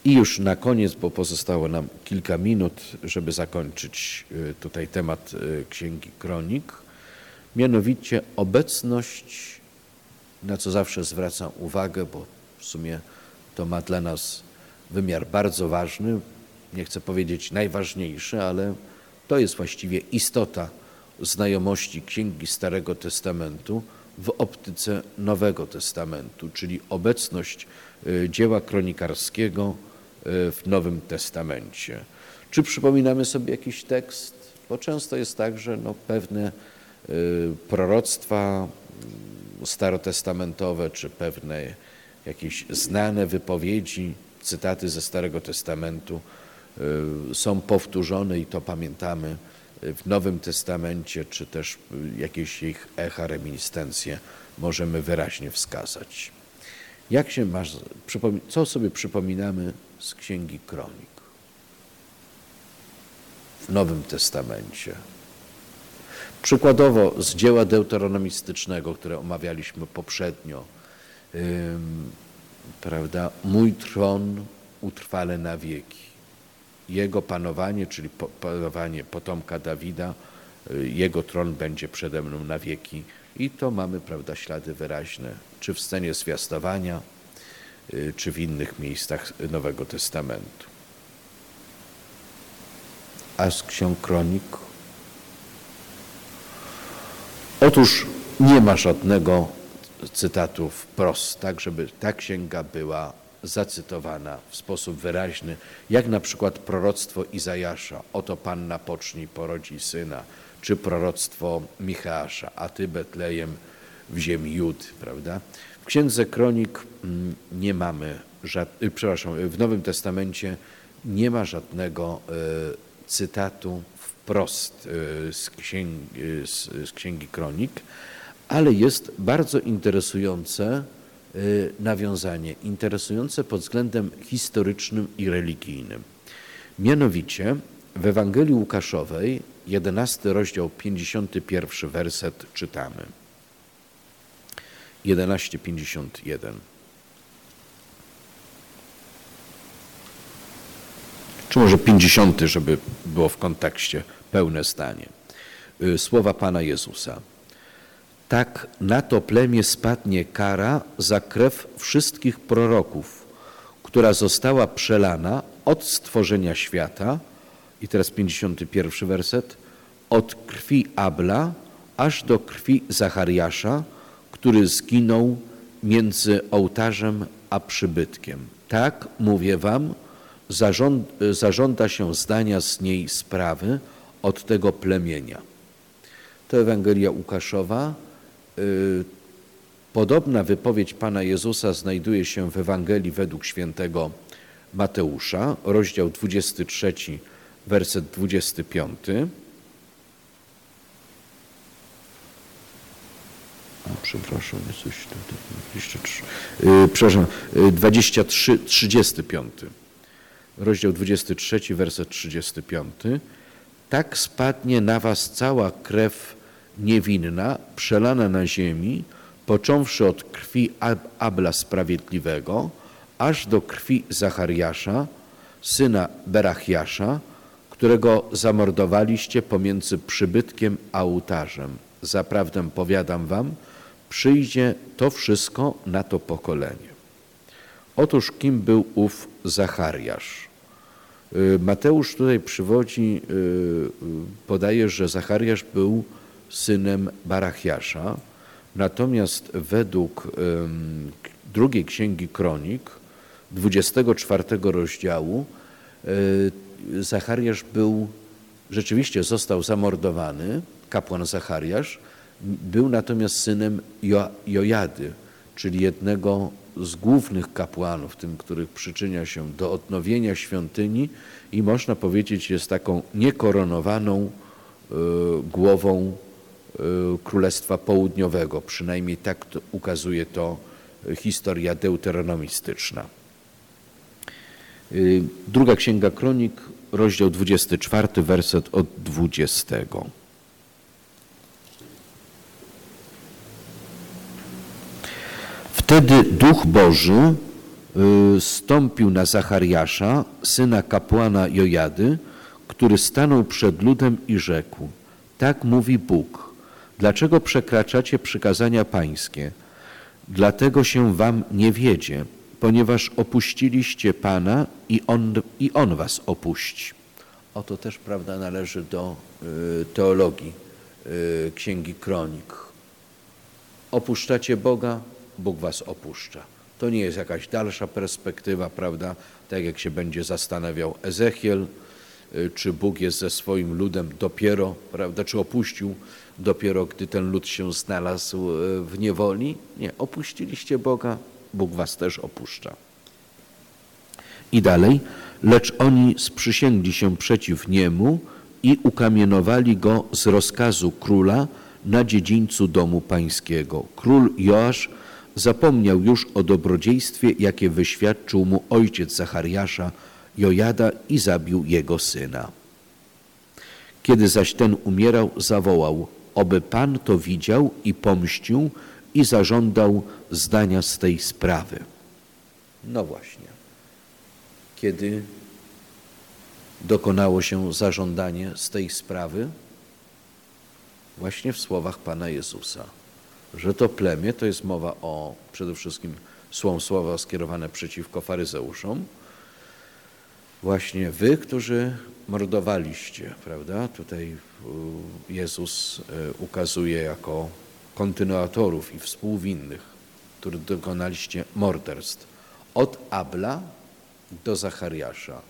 I już na koniec, bo pozostało nam kilka minut, żeby zakończyć tutaj temat Księgi Kronik, mianowicie obecność, na co zawsze zwracam uwagę, bo w sumie to ma dla nas wymiar bardzo ważny, nie chcę powiedzieć najważniejszy, ale to jest właściwie istota znajomości Księgi Starego Testamentu w optyce Nowego Testamentu, czyli obecność dzieła kronikarskiego w Nowym Testamencie. Czy przypominamy sobie jakiś tekst? Bo często jest tak, że no pewne proroctwa starotestamentowe, czy pewne jakieś znane wypowiedzi, cytaty ze Starego Testamentu są powtórzone i to pamiętamy w Nowym Testamencie, czy też jakieś ich echa, reminiscencje możemy wyraźnie wskazać. Jak się masz, co sobie przypominamy z Księgi Kronik w Nowym Testamencie? Przykładowo z dzieła deuteronomistycznego, które omawialiśmy poprzednio, prawda, mój tron utrwale na wieki. Jego panowanie, czyli panowanie potomka Dawida, jego tron będzie przede mną na wieki. I to mamy, prawda, ślady wyraźne, czy w scenie zwiastowania, czy w innych miejscach Nowego Testamentu. A z ksiąg kronik? Otóż nie ma żadnego cytatu wprost, tak żeby ta księga była zacytowana w sposób wyraźny, jak na przykład proroctwo Izajasza, oto Panna pocznie porodzi syna, czy proroctwo Michała, a ty Betlejem w ziemi Jud, prawda? W Księdze Kronik nie mamy, przepraszam, w Nowym Testamencie nie ma żadnego cytatu wprost z księgi, z księgi Kronik, ale jest bardzo interesujące nawiązanie, interesujące pod względem historycznym i religijnym. Mianowicie w Ewangelii Łukaszowej, 11 rozdział, 51 werset czytamy. 11:51. Czy może 50, żeby było w kontekście pełne zdanie. Słowa Pana Jezusa. Tak na to plemię spadnie kara za krew wszystkich proroków, która została przelana od stworzenia świata, i teraz 51 werset, od krwi Abla aż do krwi Zachariasza, który zginął między ołtarzem a przybytkiem. Tak, mówię wam, zażąda się zdania z niej sprawy od tego plemienia. To Ewangelia Łukaszowa. Podobna wypowiedź Pana Jezusa znajduje się w Ewangelii według świętego Mateusza, rozdział 23, werset 25. przepraszam, jest coś tutaj, 23, yy, przepraszam, 23, 35, rozdział 23, werset 35. Tak spadnie na was cała krew niewinna, przelana na ziemi, począwszy od krwi Abla Sprawiedliwego, aż do krwi Zachariasza, syna Berachiasza, którego zamordowaliście pomiędzy przybytkiem a ołtarzem. Zaprawdę powiadam wam, przyjdzie to wszystko na to pokolenie. Otóż kim był ów Zachariasz? Y, Mateusz tutaj przywodzi, y, y, podaje, że Zachariasz był synem Barachiasza, natomiast według drugiej księgi Kronik, 24 rozdziału, Zachariasz był, rzeczywiście został zamordowany, kapłan Zachariasz, był natomiast synem jo, Jojady, czyli jednego z głównych kapłanów, tym, których przyczynia się do odnowienia świątyni i można powiedzieć jest taką niekoronowaną y, głową y, Królestwa Południowego. Przynajmniej tak to ukazuje to historia deuteronomistyczna. Y, Druga Księga Kronik, rozdział 24, werset od 20. Wtedy Duch Boży y, stąpił na Zachariasza, syna kapłana Jojady, który stanął przed ludem i rzekł: Tak mówi Bóg, dlaczego przekraczacie przykazania pańskie? Dlatego się wam nie wiedzie, ponieważ opuściliście Pana i On, i on was opuści. Oto też, prawda, należy do y, teologii y, Księgi Kronik. Opuszczacie Boga, Bóg was opuszcza. To nie jest jakaś dalsza perspektywa, prawda? Tak jak się będzie zastanawiał Ezechiel, y, czy Bóg jest ze swoim ludem dopiero, prawda? Czy opuścił dopiero, gdy ten lud się znalazł w niewoli? Nie, opuściliście Boga, Bóg was też opuszcza. I dalej, lecz oni sprzysięgli się przeciw niemu i ukamienowali go z rozkazu króla na dziedzińcu domu pańskiego. Król Joasz zapomniał już o dobrodziejstwie, jakie wyświadczył mu ojciec Zachariasza, Jojada i zabił jego syna. Kiedy zaś ten umierał, zawołał, oby Pan to widział i pomścił i zażądał zdania z tej sprawy. No właśnie. Kiedy dokonało się zażądanie z tej sprawy? Właśnie w słowach Pana Jezusa że to plemię, to jest mowa o przede wszystkim są słowa skierowane przeciwko faryzeuszom. Właśnie wy, którzy mordowaliście, prawda? Tutaj Jezus e, ukazuje jako kontynuatorów i współwinnych, których dokonaliście morderstw. Od Abla do Zachariasza.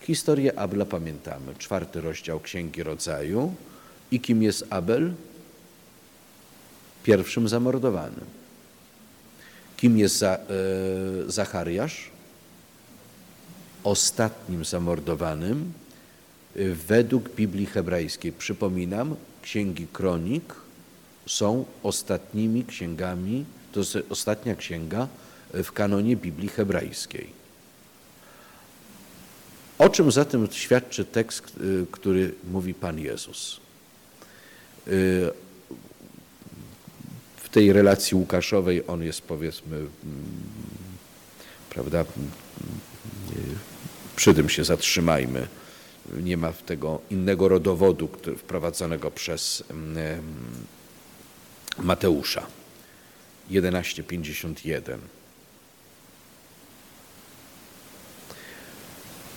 Historię Abla pamiętamy, czwarty rozdział Księgi Rodzaju. I kim jest Abel? pierwszym zamordowanym. Kim jest za, e, Zachariasz? Ostatnim zamordowanym e, według Biblii hebrajskiej. Przypominam, księgi kronik są ostatnimi księgami, to jest ostatnia księga w kanonie Biblii hebrajskiej. O czym zatem świadczy tekst, e, który mówi Pan Jezus? E, tej relacji Łukaszowej on jest powiedzmy, mm, prawda, mm, przy tym się zatrzymajmy. Nie ma tego innego rodowodu wprowadzonego przez mm, Mateusza. 1151.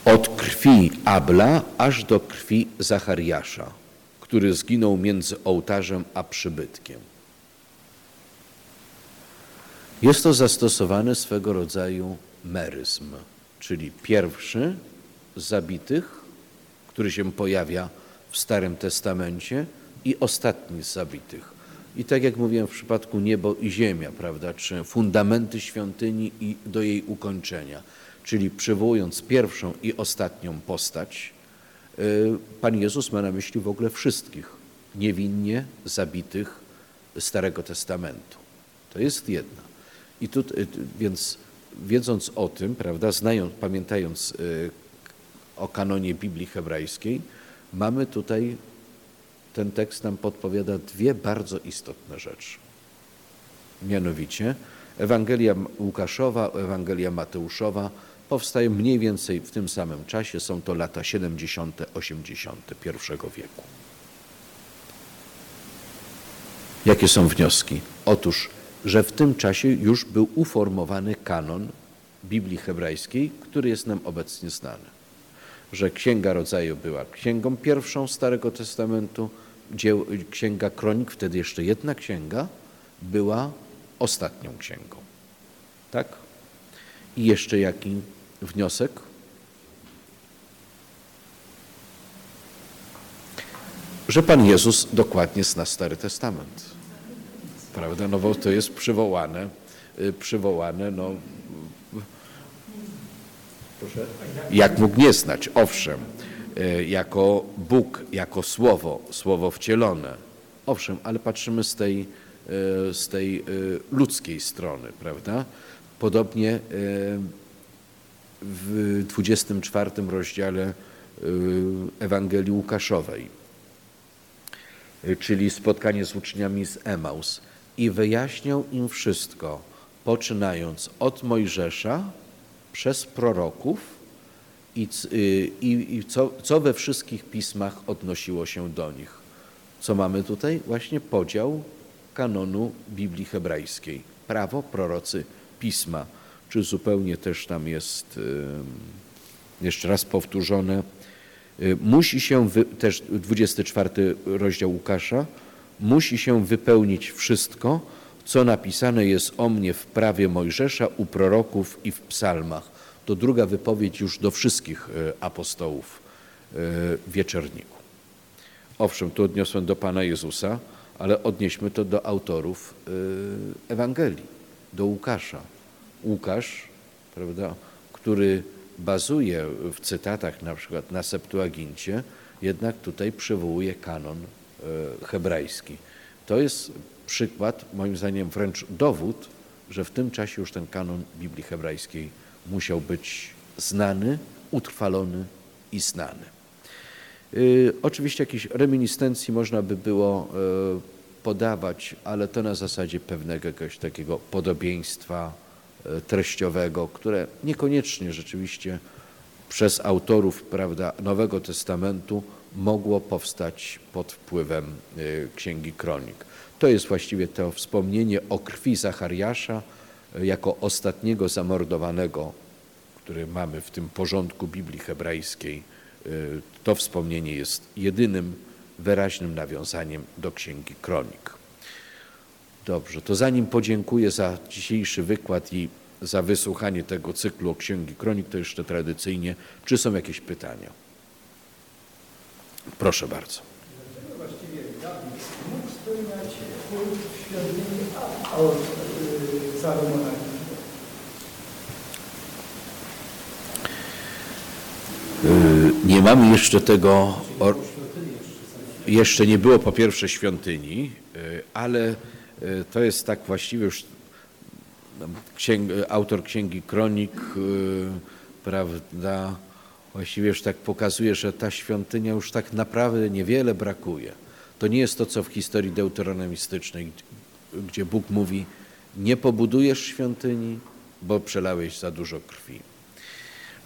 Od krwi Abla aż do krwi Zachariasza, który zginął między ołtarzem a przybytkiem. Jest to zastosowane swego rodzaju meryzm, czyli pierwszy z zabitych, który się pojawia w Starym Testamencie i ostatni z zabitych. I tak jak mówiłem w przypadku niebo i ziemia, prawda, czy fundamenty świątyni i do jej ukończenia, czyli przywołując pierwszą i ostatnią postać, y, Pan Jezus ma na myśli w ogóle wszystkich niewinnie zabitych Starego Testamentu. To jest jedna. I tu, y, więc wiedząc o tym, prawda, znając, pamiętając y, o kanonie Biblii hebrajskiej, mamy tutaj, ten tekst nam podpowiada dwie bardzo istotne rzeczy. Mianowicie Ewangelia Łukaszowa, Ewangelia Mateuszowa powstają mniej więcej w tym samym czasie, są to lata 70., 80. I wieku. Jakie są wnioski? Otóż że w tym czasie już był uformowany kanon Biblii hebrajskiej, który jest nam obecnie znany. że Księga Rodzaju była księgą pierwszą Starego Testamentu, dzieł, Księga Kronik, wtedy jeszcze jedna księga, była ostatnią księgą. Tak? I jeszcze jaki wniosek? Że Pan Jezus dokładnie zna Stary Testament. Prawda? No bo to jest przywołane, y, przywołane, no. Proszę? Jak mógł nie znać? Owszem, jako Bóg, jako Słowo, Słowo wcielone. Owszem, ale patrzymy z tej, y, z tej ludzkiej strony, prawda? Podobnie w 24 rozdziale Ewangelii Łukaszowej, czyli spotkanie z uczniami z Emaus i wyjaśniał im wszystko, poczynając od Mojżesza przez proroków i, i, i co, co we wszystkich pismach odnosiło się do nich. Co mamy tutaj? Właśnie podział kanonu Biblii hebrajskiej. Prawo, prorocy, pisma. Czy zupełnie też tam jest jeszcze raz powtórzone. Musi się, też 24 rozdział Łukasza, musi się wypełnić wszystko, co napisane jest o mnie w prawie Mojżesza, u proroków i w psalmach. To druga wypowiedź już do wszystkich e, apostołów e, wieczorniku. Owszem, tu odniosłem do Pana Jezusa, ale odnieśmy to do autorów e, Ewangelii, do Łukasza. Łukasz, prawda, który bazuje w cytatach na przykład na Septuagincie, jednak tutaj przywołuje kanon hebrajski. To jest przykład, moim zdaniem wręcz dowód, że w tym czasie już ten kanon Biblii hebrajskiej musiał być znany, utrwalony i znany. E, oczywiście jakieś reminiscencji można by było e, podawać, ale to na zasadzie pewnego jakiegoś takiego podobieństwa treściowego, które niekoniecznie rzeczywiście przez autorów prawda, Nowego Testamentu mogło powstać pod wpływem y, Księgi Kronik. To jest właściwie to wspomnienie o krwi Zachariasza y, jako ostatniego zamordowanego, który mamy w tym porządku Biblii hebrajskiej. Y, to wspomnienie jest jedynym wyraźnym nawiązaniem do Księgi Kronik. Dobrze, to zanim podziękuję za dzisiejszy wykład i za wysłuchanie tego cyklu Księgi Kronik, to jeszcze tradycyjnie, czy są jakieś pytania? Proszę bardzo. Dlaczego właściwie Dawid mógł spełniać kult w świątyni Salomona? Nie mamy jeszcze tego, jeszcze nie było po pierwsze świątyni, y, ale y, to jest tak właściwie już księg, autor Księgi Kronik, prawda, właściwie już tak pokazuje, że ta świątynia już tak naprawdę niewiele brakuje. To nie jest to, co w historii deuteronomistycznej, gdzie Bóg mówi, nie pobudujesz świątyni, bo przelałeś za dużo krwi.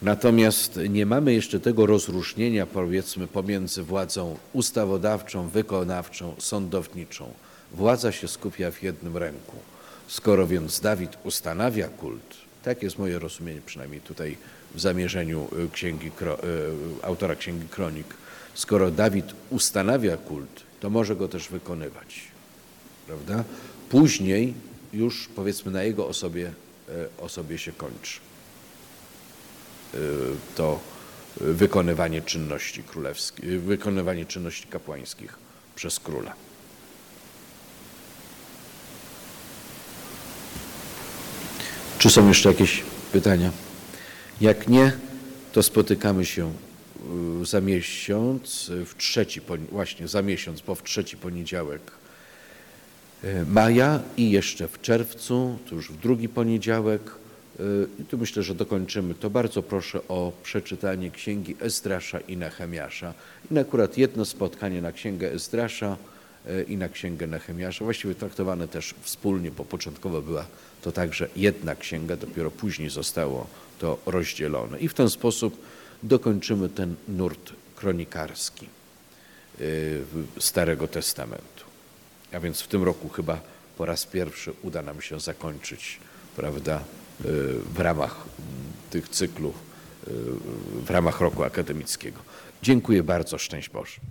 Natomiast nie mamy jeszcze tego rozróżnienia, powiedzmy, pomiędzy władzą ustawodawczą, wykonawczą, sądowniczą. Władza się skupia w jednym ręku. Skoro więc Dawid ustanawia kult, tak jest moje rozumienie przynajmniej tutaj w zamierzeniu y, księgi, y, autora Księgi Kronik. Skoro Dawid ustanawia kult, to może go też wykonywać. Prawda? Później już powiedzmy na jego osobie, y, osobie się kończy to wykonywanie czynności królewskich, wykonywanie czynności kapłańskich przez króla. Czy są jeszcze jakieś pytania? Jak nie, to spotykamy się za miesiąc, w trzeci, właśnie za miesiąc, bo w trzeci poniedziałek maja i jeszcze w czerwcu, to już w drugi poniedziałek. Y, I tu myślę, że dokończymy. To bardzo proszę o przeczytanie księgi Ezdrasza i Nehemiasza. I akurat jedno spotkanie na księgę Ezdrasza i na księgę Nehemiasza, właściwie traktowane też wspólnie, bo początkowo była to także jedna księga, dopiero później zostało to rozdzielone. I w ten sposób dokończymy ten nurt kronikarski Starego Testamentu. A więc w tym roku chyba po raz pierwszy uda nam się zakończyć, prawda, y, w ramach tych cyklów w ramach roku akademickiego. Dziękuję bardzo, szczęść Boże.